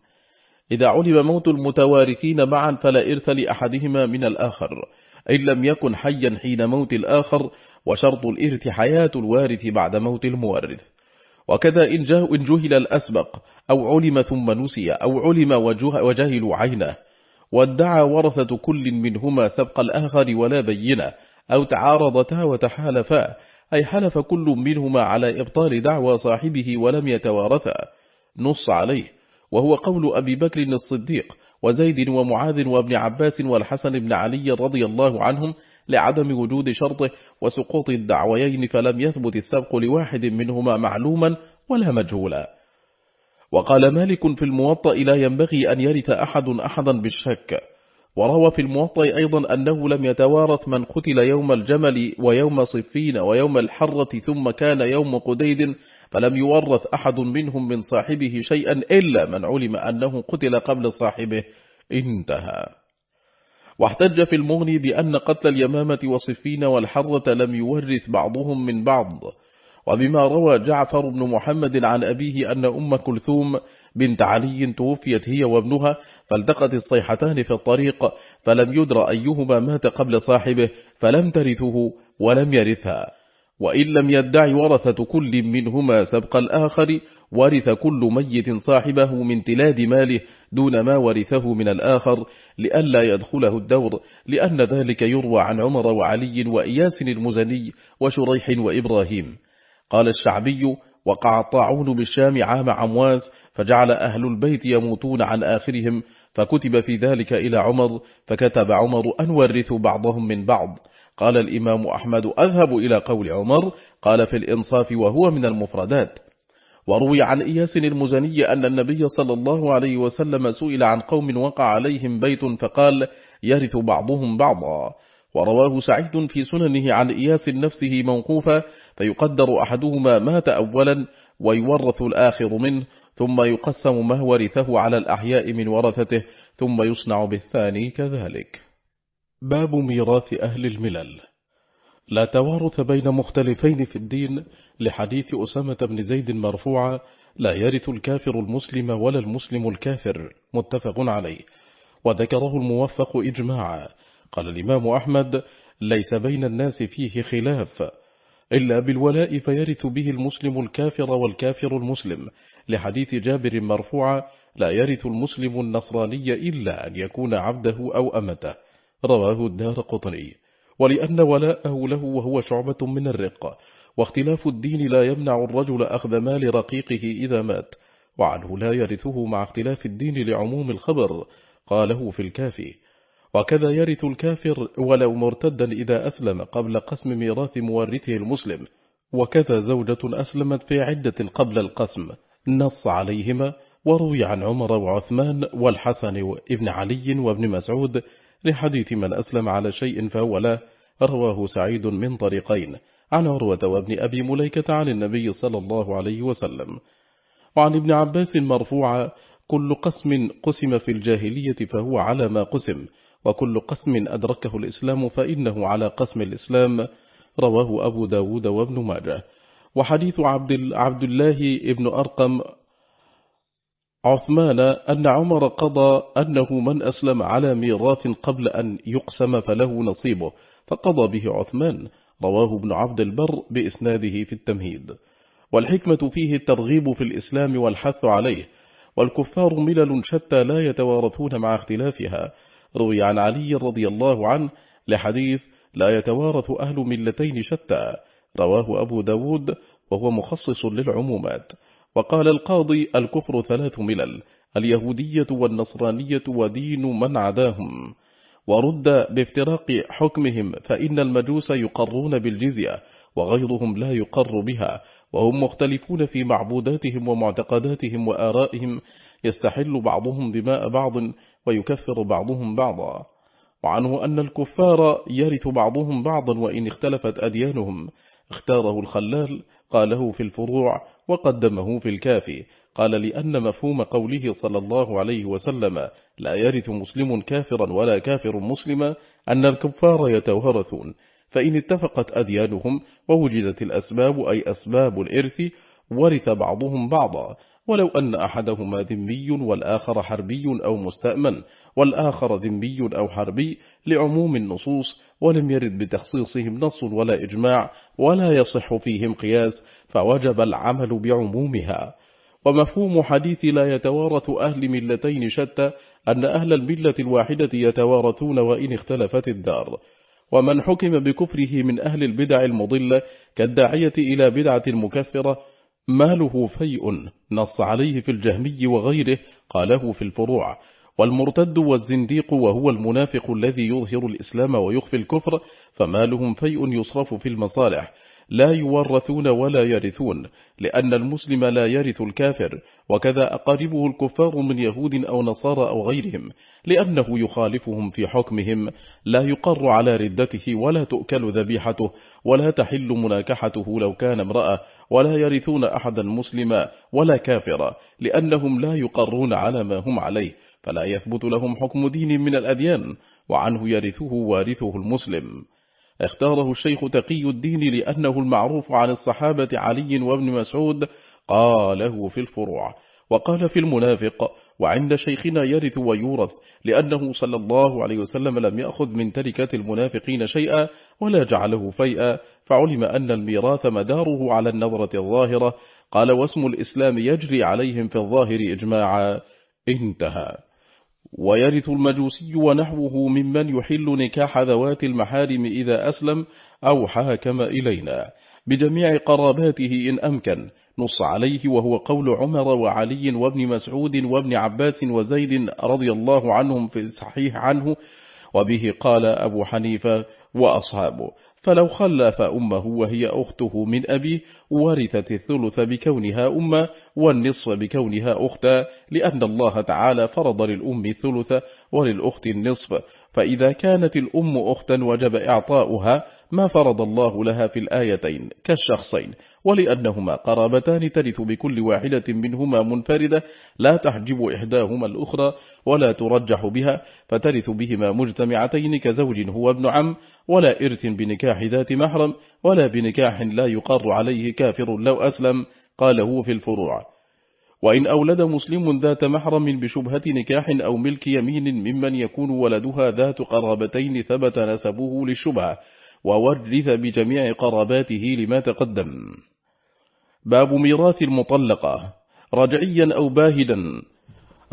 إذا علم موت المتوارثين معا فلا إرث لأحدهما من الآخر. إن لم يكن حيا حين موت الآخر وشرط الإرث حياة الوارث بعد موت المورث. وكذا إن, إن جهل الأسبق أو علم ثم نسي أو علم وجهل عينه. وادعى ورثة كل منهما سبق الآخر ولا بينة أو تعارضتا وتحالفا. أي حلف كل منهما على إبطال دعوى صاحبه ولم يتوارثا. نص عليه. وهو قول أبي بكر الصديق وزيد ومعاذ وابن عباس والحسن بن علي رضي الله عنهم لعدم وجود شرطه وسقوط الدعويين فلم يثبت السبق لواحد منهما معلوما ولا مجهولا. وقال مالك في الموطأ لا ينبغي أن يرث أحد أحدا بالشك. وروى في الموطأ أيضا أنه لم يتوارث من قتل يوم الجمل ويوم صفين ويوم الحرة ثم كان يوم قديد فلم يورث أحد منهم من صاحبه شيئا إلا من علم أنه قتل قبل صاحبه. انتهى. واحتج في المغني بأن قتل اليمامة وصفين والحرة لم يورث بعضهم من بعض. وبما روى جعفر بن محمد عن أبيه أن أم كلثوم بنت علي توفيت هي وابنها فالتقت الصيحتان في الطريق فلم يدر أيهما مات قبل صاحبه فلم ترثه ولم يرثها. وإن لم يدع ورثة كل منهما سبق الآخر ورث كل ميت صاحبه من تلاد ماله دون ما ورثه من الآخر لئلا يدخله الدور لأن ذلك يروى عن عمر وعلي وإياس المزني وشريح وإبراهيم. قال الشعبي وقع الطاعون بالشام عام عمواز فجعل أهل البيت يموتون عن آخرهم فكتب في ذلك إلى عمر فكتب عمر أن ورثوا بعضهم من بعض قال الإمام أحمد أذهب إلى قول عمر قال في الإنصاف وهو من المفردات. وروي عن إياس المزني أن النبي صلى الله عليه وسلم سئل عن قوم وقع عليهم بيت فقال يرث بعضهم بعضا. ورواه سعيد في سننه عن إياس نفسه موقوفا فيقدر أحدهما مات أولا ويورث الآخر منه ثم يقسم ما ورثه على الأحياء من ورثته ثم يصنع بالثاني كذلك. باب ميراث أهل الملل. لا توارث بين مختلفين في الدين لحديث أسامة بن زيد مرفوعا لا يرث الكافر المسلم ولا المسلم الكافر. متفق عليه. وذكره الموفق إجماعا. قال الإمام أحمد ليس بين الناس فيه خلاف. إلا بالولاء فيرث به المسلم الكافر والكافر المسلم. لحديث جابر مرفوعا لا يرث المسلم النصراني إلا أن يكون عبده أو أمته. رواه الدار قطني. ولأن ولاءه له وهو شعبة من الرق. واختلاف الدين لا يمنع الرجل أخذ مال رقيقه إذا مات. وعنه لا يرثه مع اختلاف الدين لعموم الخبر. قاله في الكافي. وكذا يرث الكافر ولو مرتدا إذا أسلم قبل قسم ميراث مورثه المسلم. وكذا زوجة أسلمت في عدة قبل القسم. نص عليهما وروي عن عمر وعثمان والحسن وابن علي وابن مسعود لحديث من أسلم على شيء فهو له رواه سعيد من طريقين. عن عروة وابن أبي مليكة عن النبي صلى الله عليه وسلم. وعن ابن عباس مرفوعا كل قسم قسم في الجاهلية فهو على ما قسم وكل قسم أدركه الإسلام فإنه على قسم الإسلام رواه أبو داود وابن ماجه. وحديث عبد, عبد الله ابن أرقم عثمان أن عمر قضى أنه من أسلم على ميراث قبل أن يقسم فله نصيبه فقضى به عثمان رواه ابن عبد البر بإسناده في التمهيد. والحكمة فيه الترغيب في الإسلام والحث عليه والكفار ملل شتى لا يتوارثون مع اختلافها. روي عن علي رضي الله عنه لحديث لا يتوارث أهل ملتين شتى رواه أبو داود وهو مخصص للعمومات. وقال القاضي الكفر ثلاث ملل اليهودية والنصرانية ودين من عداهم. ورد بافتراق حكمهم فإن المجوس يقرون بالجزية وغيرهم لا يقر بها وهم مختلفون في معبوداتهم ومعتقداتهم وآرائهم يستحل بعضهم دماء بعض ويكفر بعضهم بعضا. وعنه أن الكفار يرث بعضهم بعضا وإن اختلفت أديانهم اختاره الخلال قاله في الفروع وقدمه في الكافي قال لأن مفهوم قوله صلى الله عليه وسلم لا يرث مسلم كافرا ولا كافر مسلما أن الكفار يتوارثون فإن اتفقت أديانهم ووجدت الأسباب أي أسباب الإرث ورث بعضهم بعضا. ولو أن أحدهما ذمي والآخر حربي أو مستأمن والآخر ذمي أو حربي لعموم النصوص ولم يرد بتخصيصهم نص ولا إجماع ولا يصح فيهم قياس فوجب العمل بعمومها. ومفهوم حديث لا يتوارث أهل ملتين شتى أن أهل الملة الواحدة يتوارثون وإن اختلفت الدار. ومن حكم بكفره من أهل البدع المضلة كالداعية إلى بدعة مكفرة ماله فيء نص عليه في الجهمي وغيره قاله في الفروع. والمرتد والزنديق وهو المنافق الذي يظهر الإسلام ويخفي الكفر فمالهم فيء يصرف في المصالح. لا يورثون ولا يرثون لأن المسلم لا يرث الكافر وكذا أقاربه الكفار من يهود أو نصارى أو غيرهم لأنه يخالفهم في حكمهم لا يقر على ردته ولا تؤكل ذبيحته ولا تحل مناكحته لو كان امرأة ولا يرثون أحدا مسلما ولا كافرا لأنهم لا يقرون على ما هم عليه فلا يثبت لهم حكم دين من الأديان وعنه يرثه وارثه المسلم. اختاره الشيخ تقي الدين لأنه المعروف عن الصحابة علي وابن مسعود قاله في الفروع. وقال في المنافق وعند شيخنا يرث ويورث لأنه صلى الله عليه وسلم لم يأخذ من تركة المنافقين شيئا ولا جعله فيئا فعلم أن الميراث مداره على النظرة الظاهرة. قال واسم الإسلام يجري عليهم في الظاهر إجماعا. انتهى. ويرث المجوسي ونحوه ممن يحل نكاح ذوات المحارم إذا أسلم أو حاكم إلينا. بجميع قراباته إن أمكن. نص عليه وهو قول عمر وعلي وابن مسعود وابن عباس وزيد رضي الله عنهم في الصحيح عنه وبه قال أبو حنيفة وأصحابه. فلو خلف أمه وهي أخته من أبيه ورثت الثلث بكونها أمة والنصف بكونها أختا لأن الله تعالى فرض للأم الثلث وللأخت النصف فإذا كانت الأم أختا وجب إعطاؤها ما فرض الله لها في الآيتين كالشخصين ولأنهما قرابتان ترث بكل واحدة منهما منفردة لا تحجب إحداهما الأخرى ولا ترجح بها فترث بهما مجتمعتين كزوج هو ابن عم ولا إرث بنكاح ذات محرم ولا بنكاح لا يقر عليه كافر لو أسلم قاله في الفروع. وإن أولد مسلم ذات محرم بشبهة نكاح أو ملك يمين ممن يكون ولدها ذات قرابتين ثبت نسبه للشبهة. وورث بجميع قراباته لما تقدم. باب ميراث المطلقة. رجعيا أو باهدا.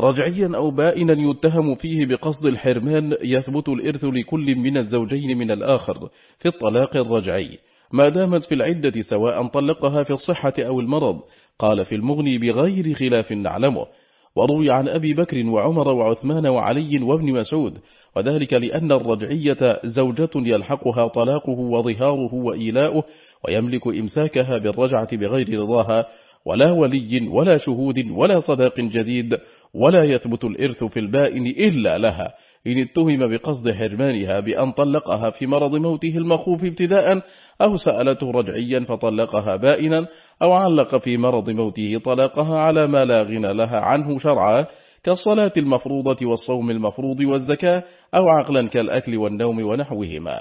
رجعيا أو بائنا يتهم فيه بقصد الحرمان يثبت الإرث لكل من الزوجين من الآخر في الطلاق الرجعي. ما دامت في العدة سواء طلقها في الصحة أو المرض. قال في المغني بغير خلاف نعلمه. وروي عن أبي بكر وعمر وعثمان وعلي وابن مسعود وذلك لأن الرجعية زوجة يلحقها طلاقه وظهاره وإيلاؤه ويملك إمساكها بالرجعة بغير رضاها ولا ولي ولا شهود ولا صداق جديد ولا يثبت الإرث في البائن إلا لها. إن اتهم بقصد حرمانها بأن طلقها في مرض موته المخوف ابتداء أو سألته رجعيا فطلقها بائنا أو علق في مرض موته طلقها على ما لا غنى لها عنه شرعا كالصلاة المفروضة والصوم المفروض والزكاة أو عقلا كالأكل والنوم ونحوهما.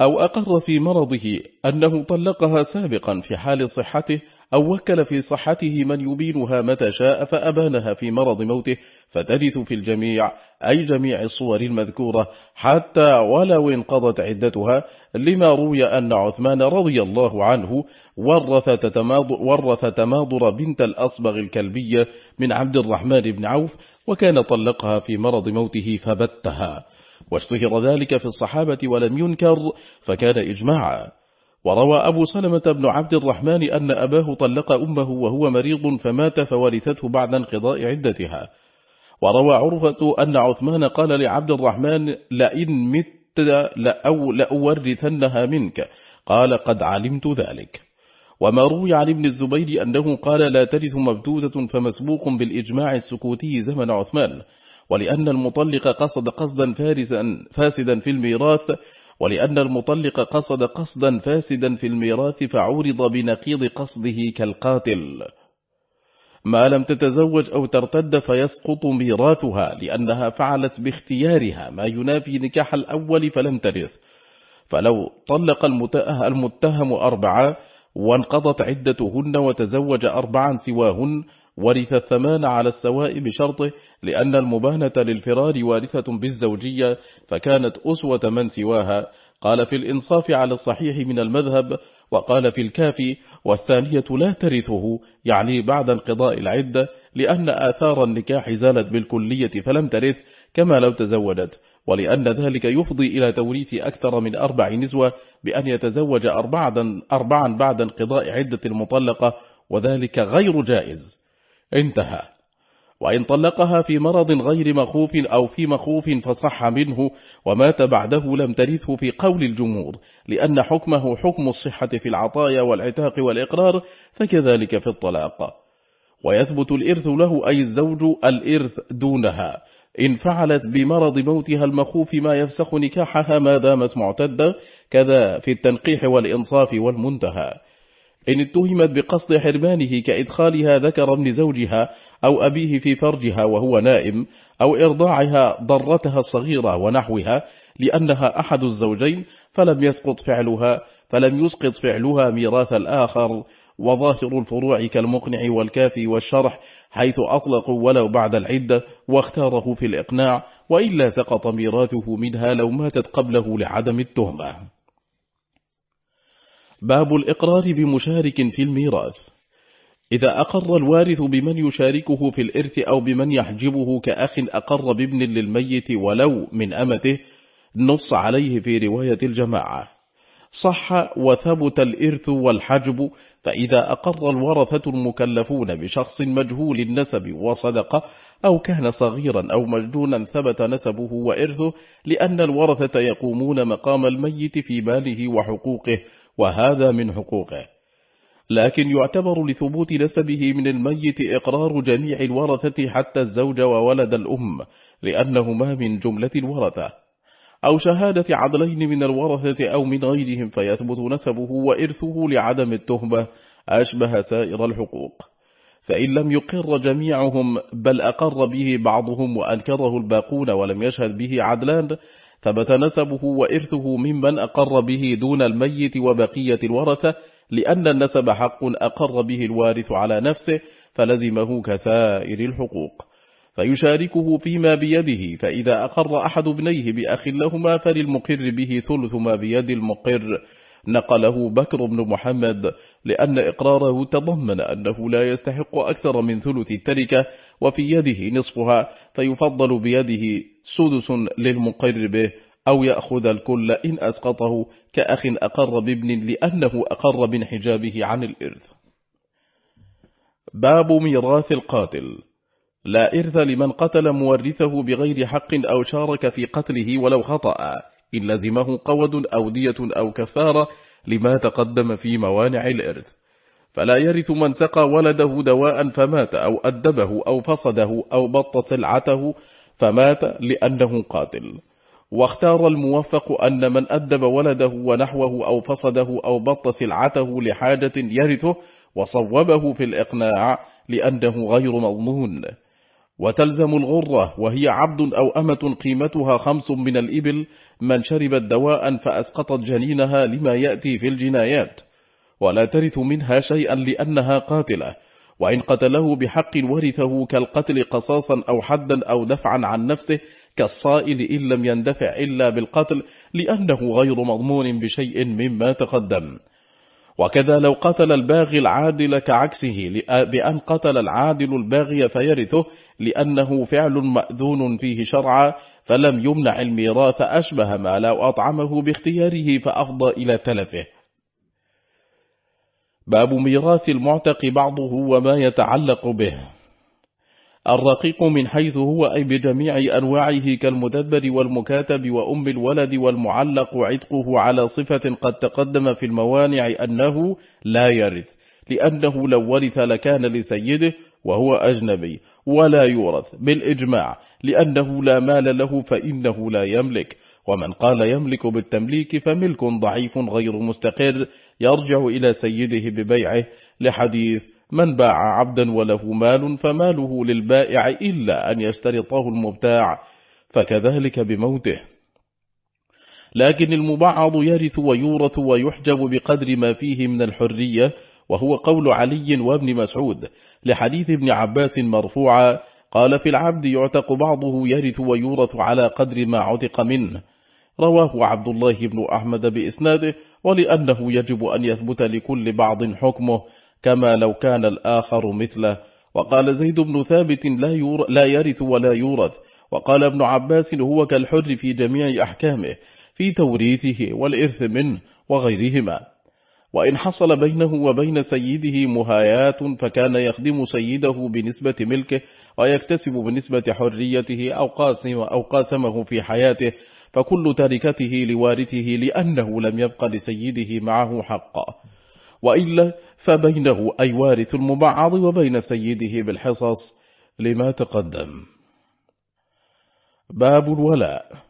أو أقر في مرضه أنه طلقها سابقا في حال صحته أو وكل في صحته من يبينها متى شاء فأبانها في مرض موته. فترث في الجميع أي جميع الصور المذكورة حتى ولو انقضت عدتها لما روي أن عثمان رضي الله عنه ورث تماضر, ورث تماضر بنت الأصبغ الكلبية من عبد الرحمن بن عوف وكان طلقها في مرض موته فبتها. واشتهر ذلك في الصحابة ولم ينكر فكان إجماعا. وروى أبو سلمة بن عبد الرحمن أن أباه طلق أمه وهو مريض فمات فورثته بعد انقضاء عدتها. وروى عرفة أن عثمان قال لعبد الرحمن لئن مت لأو لأورثنها منك. قال قد علمت ذلك. وما روي عن ابن الزبير أنه قال لا ترث مبتوتة فمسبوق بالإجماع السكوتي زمن عثمان ولأن المطلق قصد قصدا فاسدا في الميراث ولأن المطلق قصد قصدا فاسدا في الميراث فعورض بنقيض قصده كالقاتل. ما لم تتزوج أو ترتد فيسقط ميراثها لأنها فعلت باختيارها. ما ينافي نكاح الأول فلم ترث. فلو طلق المتهم أربعة وانقضت عدتهن وتزوج أربعا سواهن ورث الثمان على السواء بشرطه لأن المبانة للفرار وارثة بالزوجية فكانت أسوة من سواها. قال في الإنصاف على الصحيح من المذهب وقال في الكافي والثانية لا ترثه يعني بعد انقضاء العدة لأن آثار النكاح زالت بالكلية فلم ترث كما لو تزوجت. ولأن ذلك يفضي إلى توريث أكثر من أربع نسوة بأن يتزوج أربعا بعد انقضاء عدة المطلقة وذلك غير جائز. انتهى. وإن طلقها في مرض غير مخوف أو في مخوف فصح منه ومات بعده لم ترثه في قول الجمهور لأن حكمه حكم الصحة في العطايا والعتاق والإقرار فكذلك في الطلاق. ويثبت الإرث له أي الزوج الإرث دونها. إن فعلت بمرض موتها المخوف ما يفسخ نكاحها ما دامت معتدة كذا في التنقيح والإنصاف والمنتهى. إن اتهمت بقصد حرمانه كإدخالها ذكر ابن زوجها أو أبيه في فرجها وهو نائم أو إرضاعها ضرتها الصغيرة ونحوها لأنها أحد الزوجين فلم يسقط فعلها فلم يسقط فعلها ميراث الآخر. وظاهر الفروع كالمقنع والكافي والشرح حيث أطلقوا ولو بعد العدة واختاره في الإقناع وإلا سقط ميراثه منها لو ماتت قبله لعدم التهمة. باب الإقرار بمشارك في الميراث. إذا أقر الوارث بمن يشاركه في الإرث أو بمن يحجبه كأخ أقر بابن للميت ولو من أمته نص عليه في رواية الجماعة. صح وثبت الإرث والحجب فإذا أقر الورثة المكلفون بشخص مجهول النسب وصدق أو كان صغيرا أو مجنونا ثبت نسبه وإرثه لأن الورثة يقومون مقام الميت في ماله وحقوقه وهذا من حقوقه. لكن يعتبر لثبوت نسبه من الميت إقرار جميع الورثة حتى الزوج وولد الأم لأنهما من جملة الورثة. أو شهادة عدلين من الورثة أو من غيرهم فيثبت نسبه وإرثه لعدم التهمة أشبه سائر الحقوق. فإن لم يقر جميعهم بل أقر به بعضهم وأنكره الباقون ولم يشهد به عدلان ثبت نسبه وإرثه ممن أقر به دون الميت وبقية الورثة لأن النسب حق أقر به الوارث على نفسه فلزمه كسائر الحقوق. فيشاركه فيما بيده فإذا أقر أحد ابنيه بأخ لهما فللمقر به ثلث ما بيد المقر. نقله بكر بن محمد لأن إقراره تضمن أنه لا يستحق أكثر من ثلث التركة وفي يده نصفها فيفضل بيده سدس للمقر به أو يأخذ الكل إن أسقطه كأخ أقر بابن لأنه أقر بانحجابه عن الإرث. باب ميراث القاتل. لا إرث لمن قتل مورثه بغير حق أو شارك في قتله ولو خطأ إن لزمه قود أو دية أو كفارة لما تقدم في موانع الإرث. فلا يرث من سقى ولده دواء فمات أو أدبه أو فصده أو بط سلعته فمات لأنه قاتل. واختار الموفق أن من أدب ولده ونحوه أو فصده أو بط سلعته لحاجة يرثه وصوبه في الإقناع لأنه غير مضمون. وتلزم الغرة وهي عبد أو أمة قيمتها خمس من الإبل من شربت دواء فأسقطت جنينها لما يأتي في الجنايات. ولا ترث منها شيئا لأنها قاتلة. وإن قتله بحق ورثه كالقتل قصاصا أو حدا أو دفعا عن نفسه كالصائل إن لم يندفع إلا بالقتل لأنه غير مضمون بشيء مما تقدم. وكذا لو قتل الباغي العادل كعكسه بأن قتل العادل الباغي فيرثه لأنه فعل مأذون فيه شرعا فلم يمنع الميراث أشبه ما لو أطعمه باختياره فأفضى إلى تلفه. باب ميراث المعتق بعضه وما يتعلق به. الرقيق من حيث هو أي بجميع أنواعه كالمدبر والمكاتب وأم الولد والمعلق عتقه على صفة قد تقدم في الموانع أنه لا يرث لأنه لو ورث لكان لسيده وهو أجنبي ولا يورث بالإجماع لأنه لا مال له فإنه لا يملك. ومن قال يملك بالتمليك فملك ضعيف غير مستقر يرجع إلى سيده ببيعه. لحديث من باع عبدا وله مال فماله للبائع إلا أن يشترطه المبتاع فكذلك بموته. لكن المبعض يرث ويورث ويحجب بقدر ما فيه من الحرية وهو قول علي وابن مسعود. لحديث ابن عباس مرفوعا قال في العبد يعتق بعضه يرث ويورث على قدر ما عتق منه. رواه عبد الله بن أحمد بإسناده ولأنه يجب أن يثبت لكل بعض حكمه كما لو كان الآخر مثله. وقال زيد بن ثابت لا, لا يرث ولا يورث. وقال ابن عباس هو كالحر في جميع أحكامه في توريثه والإرث منه وغيرهما. وإن حصل بينه وبين سيده مهايات فكان يخدم سيده بنسبة ملكه ويكتسب بنسبة حريته أو, قاسم أو قاسمه في حياته فكل تركته لوارثه لأنه لم يبق لسيده معه حقا. وإلا فبينه أي وارث المبعض وبين سيده بالحصص لما تقدم. باب الولاء.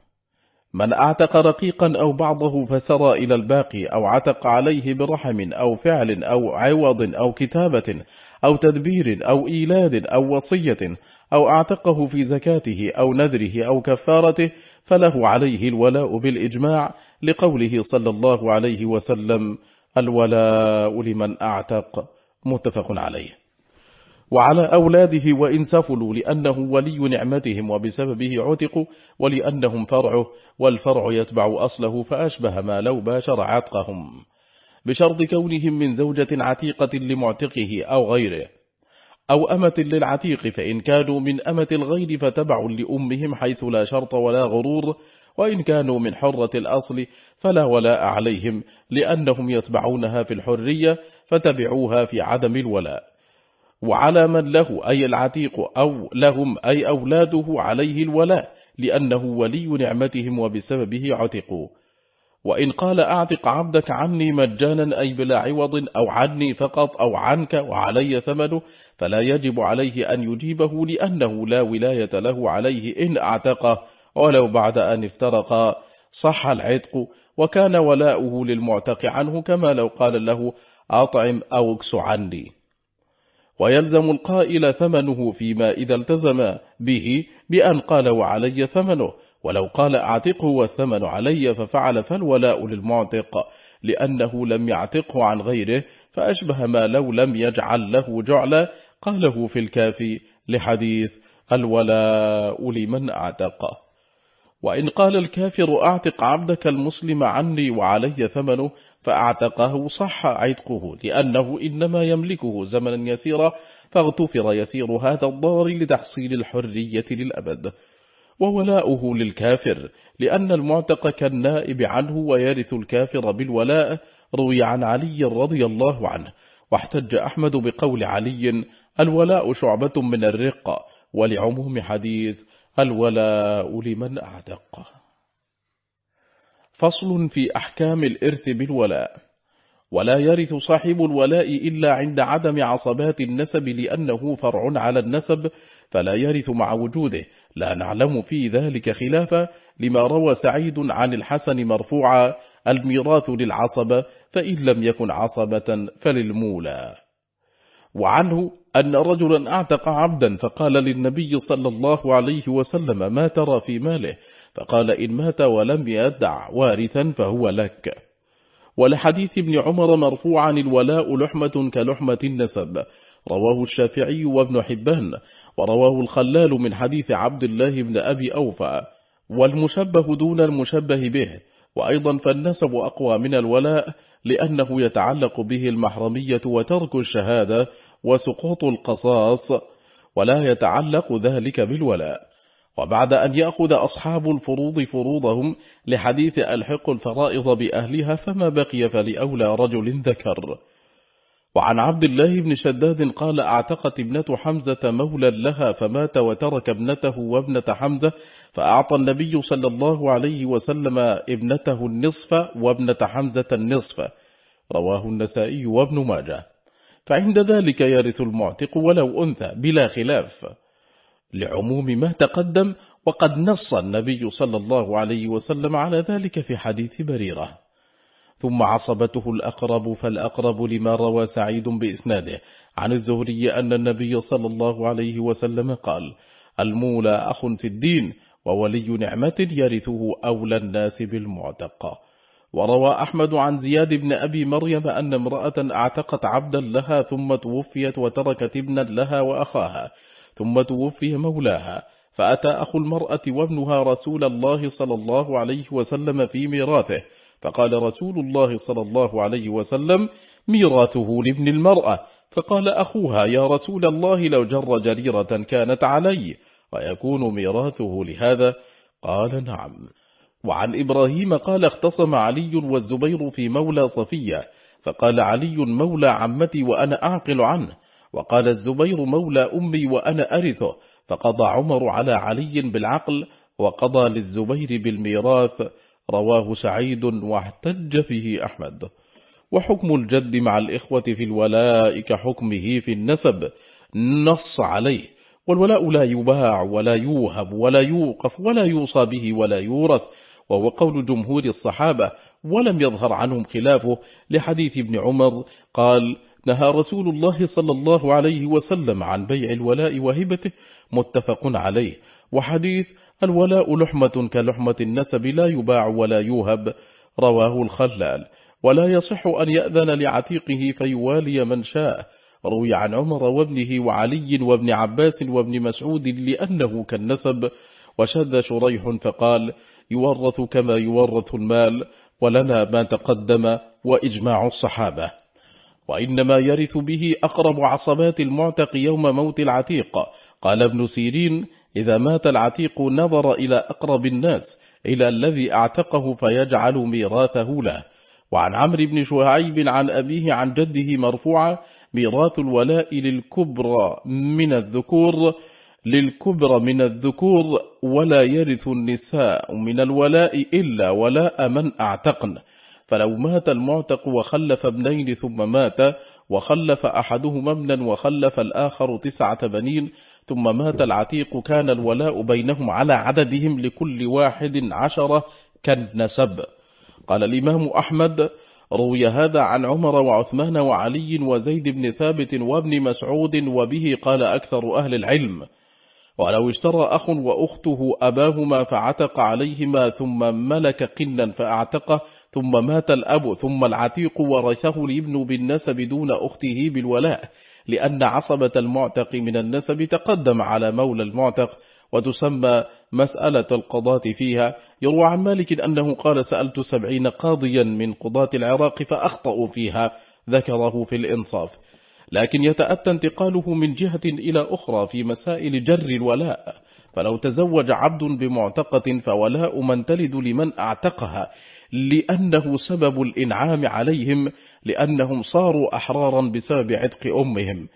من أعتق رقيقا أو بعضه فسرى إلى الباقي أو عتق عليه برحم أو فعل أو عوض أو كتابة أو تدبير أو إيلاد أو وصية أو أعتقه في زكاته أو نذره أو كفارته فله عليه الولاء بالإجماع لقوله صلى الله عليه وسلم الولاء لمن أعتق. متفق عليه. وعلى أولاده وإن سفلوا لأنه ولي نعمتهم وبسببه عتقوا ولأنهم فرعه والفرع يتبع أصله فأشبه ما لو باشر عتقهم. بشرط كونهم من زوجة عتيقة لمعتقه أو غيره أو أمة للعتيق فإن كانوا من أمة الغير فتبع لأمهم حيث لا شرط ولا غرور وإن كانوا من حرة الأصل فلا ولاء عليهم لأنهم يتبعونها في الحرية فتبعوها في عدم الولاء. وعلى من له أي العتيق أو لهم أي أولاده عليه الولاء لأنه ولي نعمتهم وبسببه عتقوا. وإن قال أعتق عبدك عني مجانا أي بلا عوض أو عني فقط أو عنك وعلي ثمنه فلا يجب عليه أن يجيبه لأنه لا ولاية له عليه إن أعتقه. ولو بعد أن افترقا صح العتق وكان ولاؤه للمعتق عنه كما لو قال له أطعم أو إكس عني. ويلزم القائل ثمنه فيما إذا التزم به بأن قال وعلي ثمنه. ولو قال أعتقه والثمن علي ففعل فالولاء للمعتق. لأنه لم يعتقه عن غيره فأشبه ما لو لم يجعل له جعلا قاله في الكافي لحديث الولاء لمن أعتقه وإن قال الكافر أعتق عبدك المسلم عني وعلي ثمنه فأعتقه صح عتقه لأنه إنما يملكه زمنا يسيرا فاغتفر يسير هذا الضار لتحصيل الحرية للأبد. وولاؤه للكافر لأن المعتق كالنائب عنه ويرث الكافر بالولاء روي عن علي رضي الله عنه. واحتج أحمد بقول علي الولاء شعبة من الرق ولعموم حديث الولاء لمن أعتق. فصل في أحكام الإرث بالولاء. ولا يرث صاحب الولاء إلا عند عدم عصبات النسب لأنه فرع على النسب فلا يرث مع وجوده. لا نعلم في ذلك خلافا لما روى سعيد عن الحسن مرفوعا الميراث للعصبة فإن لم يكن عصبة فللمولى. وعنه أن رجلا أعتق عبدا فقال للنبي صلى الله عليه وسلم ما ترى في ماله؟ فقال إن مات ولم يدع وارثا فهو لك. ولحديث ابن عمر مرفوعا الولاء لحمة كلحمة النسب. رواه الشافعي وابن حبان ورواه الخلال من حديث عبد الله بن أبي أوفى. والمشبه دون المشبه به وأيضا فالنسب أقوى من الولاء لأنه يتعلق به المحرمية وترك الشهادة وسقوط القصاص ولا يتعلق ذلك بالولاء. وبعد أن يأخذ أصحاب الفروض فروضهم لحديث ألحق الفرائض بأهلها فما بقي فلأولى رجل ذكر. وعن عبد الله بن شداد قال أعتقت ابنة حمزة مولا لها فمات وترك ابنته وابنة حمزة فأعطى النبي صلى الله عليه وسلم ابنته النصف وابنة حمزة النصف. رواه النسائي وابن ماجه. فعند ذلك يرث المعتق ولو أنثى بلا خلاف. لعموم ما تقدم وقد نص النبي صلى الله عليه وسلم على ذلك في حديث بريرة. ثم عصبته الأقرب فالأقرب لما روى سعيد بإسناده عن الزهري أن النبي صلى الله عليه وسلم قال المولى أخ في الدين وولي نعمة يرثه أولى الناس بالمعتقى وروى أحمد عن زياد بن أبي مريم أن امرأة أعتقت عبدا لها ثم توفيت وتركت ابنا لها وأخاها. ثم توفي مولاها فأتى أخو المرأة وابنها رسول الله صلى الله عليه وسلم في ميراثه فقال رسول الله صلى الله عليه وسلم ميراثه لابن المرأة. فقال أخوها يا رسول الله لو جر جريرة كانت علي ويكون ميراثه لهذا؟ قال نعم. وعن إبراهيم قال اختصم علي والزبير في مولى صفية. فقال علي مولى عمتي وأنا أعقل عنه. وقال الزبير مولى أمي وأنا أرثه فقضى عمر على علي بالعقل وقضى للزبير بالميراث رواه سعيد واحتج فيه أحمد. وحكم الجد مع الإخوة في الولاء كحكمه في النسب نص عليه. والولاء لا يباع ولا يوهب ولا يوقف ولا يوصى به ولا يورث وهو قول جمهور الصحابة ولم يظهر عنهم خلافه لحديث ابن عمر قال نهى رسول الله صلى الله عليه وسلم عن بيع الولاء وهبته متفق عليه. وحديث الولاء لحمة كلحمة النسب لا يباع ولا يوهب رواه الخلال. ولا يصح أن يأذن لعتيقه فيوالي من شاء. روي عن عمر وابنه وعلي وابن عباس وابن مسعود لأنه كالنسب. وشد شريح فقال يورث كما يورث المال ولنا ما تقدم وإجماع الصحابة. وإنما يرث به أقرب عصبات المعتق يوم موت العتيق. قال ابن سيرين إذا مات العتيق نظر إلى أقرب الناس إلى الذي أعتقه فيجعل ميراثه له. وعن عمرو بن شهيب عن أبيه عن جده مرفوعا ميراث الولاء للكبرى من الذكور للكبرى من الذكور ولا يرث النساء من الولاء إلا ولاء من أعتقن. فلو مات المعتق وخلف ابنين ثم مات وخلف أحدهما ابنا وخلف الآخر تسعة بنين ثم مات العتيق كان الولاء بينهم على عددهم لكل واحد عشرة كالنسب قال الإمام أحمد روي هذا عن عمر وعثمان وعلي وزيد بن ثابت وابن مسعود وبه قال أكثر أهل العلم. ولو اشترى أخ وأخته أباهما فعتق عليهما ثم ملك قنا فأعتقه ثم مات الأب ثم العتيق ورثه الابن بالنسب دون أخته بالولاء لأن عصبة المعتق من النسب تقدم على مولى المعتق وتسمى مسألة القضاة فيها. يروى عن مالك أنه قال سألت سبعين قاضيا من قضاة العراق فأخطأوا فيها ذكره في الإنصاف. لكن يتأتى انتقاله من جهة إلى أخرى في مسائل جر الولاء. فلو تزوج عبد بمعتقة فولاء من تلد لمن أعتقها. لأنه سبب الإنعام عليهم لأنهم صاروا أحرارا بسبب عتق أمهم.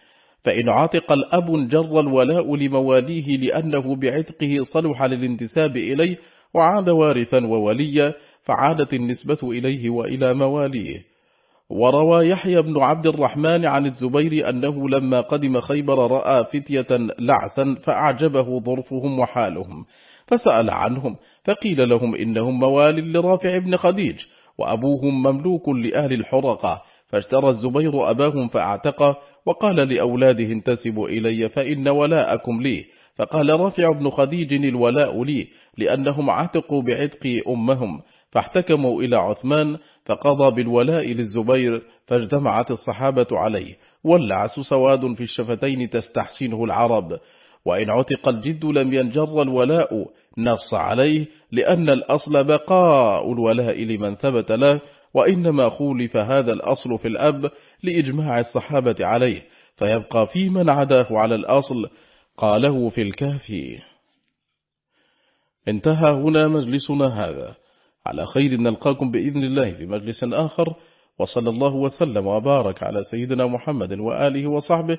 فإن عاتق الأب جر الولاء لمواليه لأنه بعتقه صلح للانتساب إليه وعاد وارثا ووليا فعادت النسبة إليه وإلى مواليه. وروى يحيى بن عبد الرحمن عن الزبير أنه لما قدم خيبر رأى فتية لعسا فأعجبه ظرفهم وحالهم. فسأل عنهم فقيل لهم إنهم موال لرافع بن خديج وأبوهم مملوك لأهل الحرقة فاشترى الزبير أباهم فأعتقه وقال لأولاده انتسبوا إلي فإن ولاءكم لي فقال رافع بن خديج الولاء لي لأنهم عتقوا بعتق أمهم فاحتكموا إلى عثمان فقضى بالولاء للزبير فاجتمعت الصحابة عليه واللعس سواد في الشفتين تستحسنه العرب وإن عتق الجد لم ينجر الولاء نص عليه لأن الأصل بقاء الولاء لمن ثبت له وإنما خولف هذا الأصل في الأب لإجماع الصحابة عليه فيبقى في من عداه على الأصل قاله في الكافي. انتهى هنا مجلسنا هذا. على خير نلقاكم بإذن الله في مجلس آخر وصلى الله وسلم وبارك على سيدنا محمد وآله وصحبه